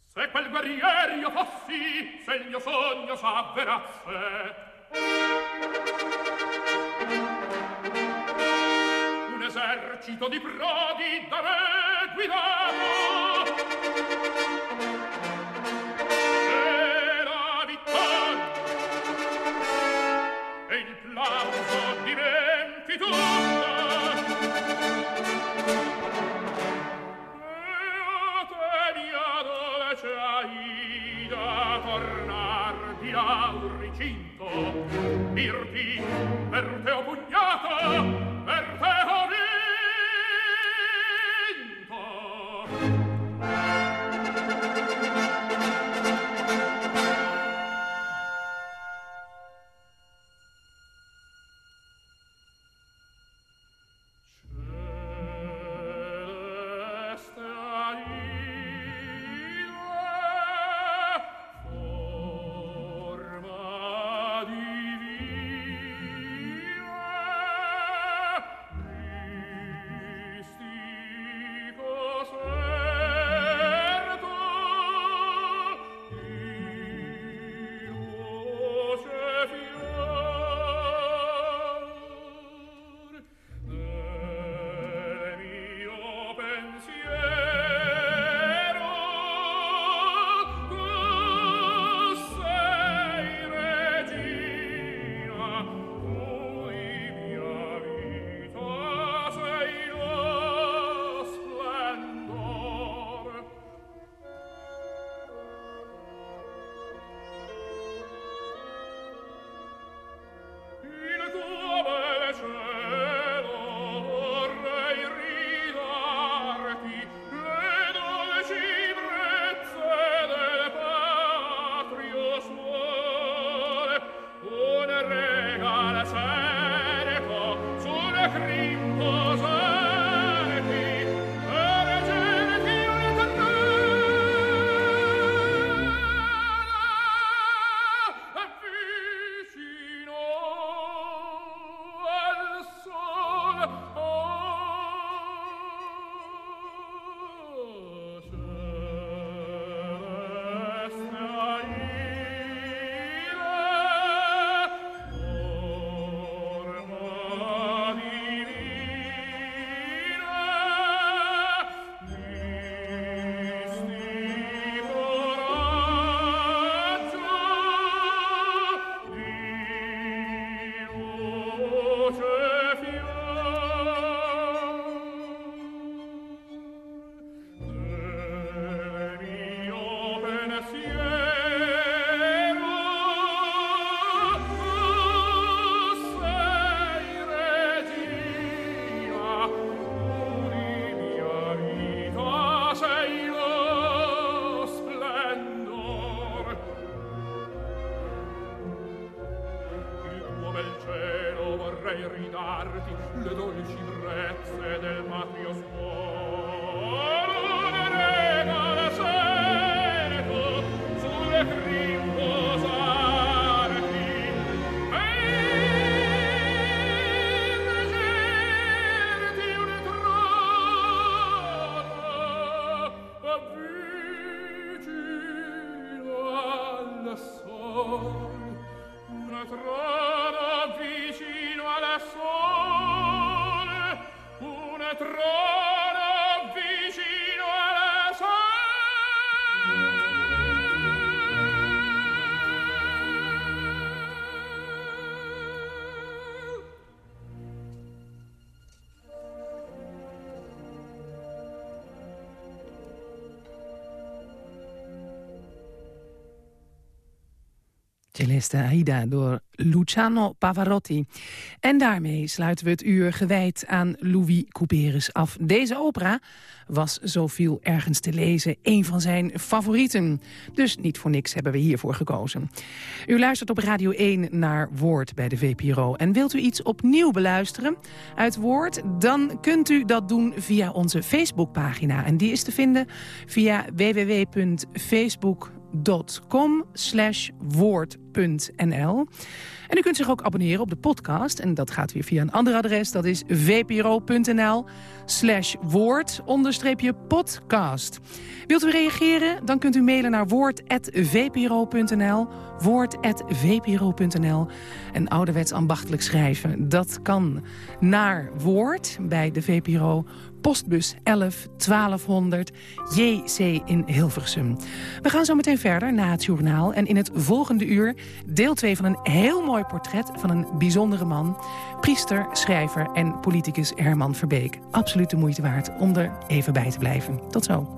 Se quel guerriero io fossi, se il mio sogno s'avverasse... un esercito di prodi guidato dirti per te ho pugnato Celeste Aida door Luciano Pavarotti. En daarmee sluiten we het uur gewijd aan Louis Couperus af. Deze opera was zoveel ergens te lezen een van zijn favorieten. Dus niet voor niks hebben we hiervoor gekozen. U luistert op Radio 1 naar Woord bij de VPRO. En wilt u iets opnieuw beluisteren uit Woord... dan kunt u dat doen via onze Facebookpagina. En die is te vinden via www.facebook.com com slash En u kunt zich ook abonneren op de podcast. En dat gaat weer via een ander adres. Dat is vpro.nl slash woord onderstreepje podcast. Wilt u reageren? Dan kunt u mailen naar woord.vpro.nl woord.vpro.nl En ouderwets ambachtelijk schrijven. Dat kan naar woord bij de VPRO postbus 11 1200 JC in Hilversum. We gaan zo meteen verder na het journaal. En in het volgende uur deel 2 van een heel mooi portret van een bijzondere man. Priester, schrijver en politicus Herman Verbeek. Absoluut de moeite waard om er even bij te blijven. Tot zo.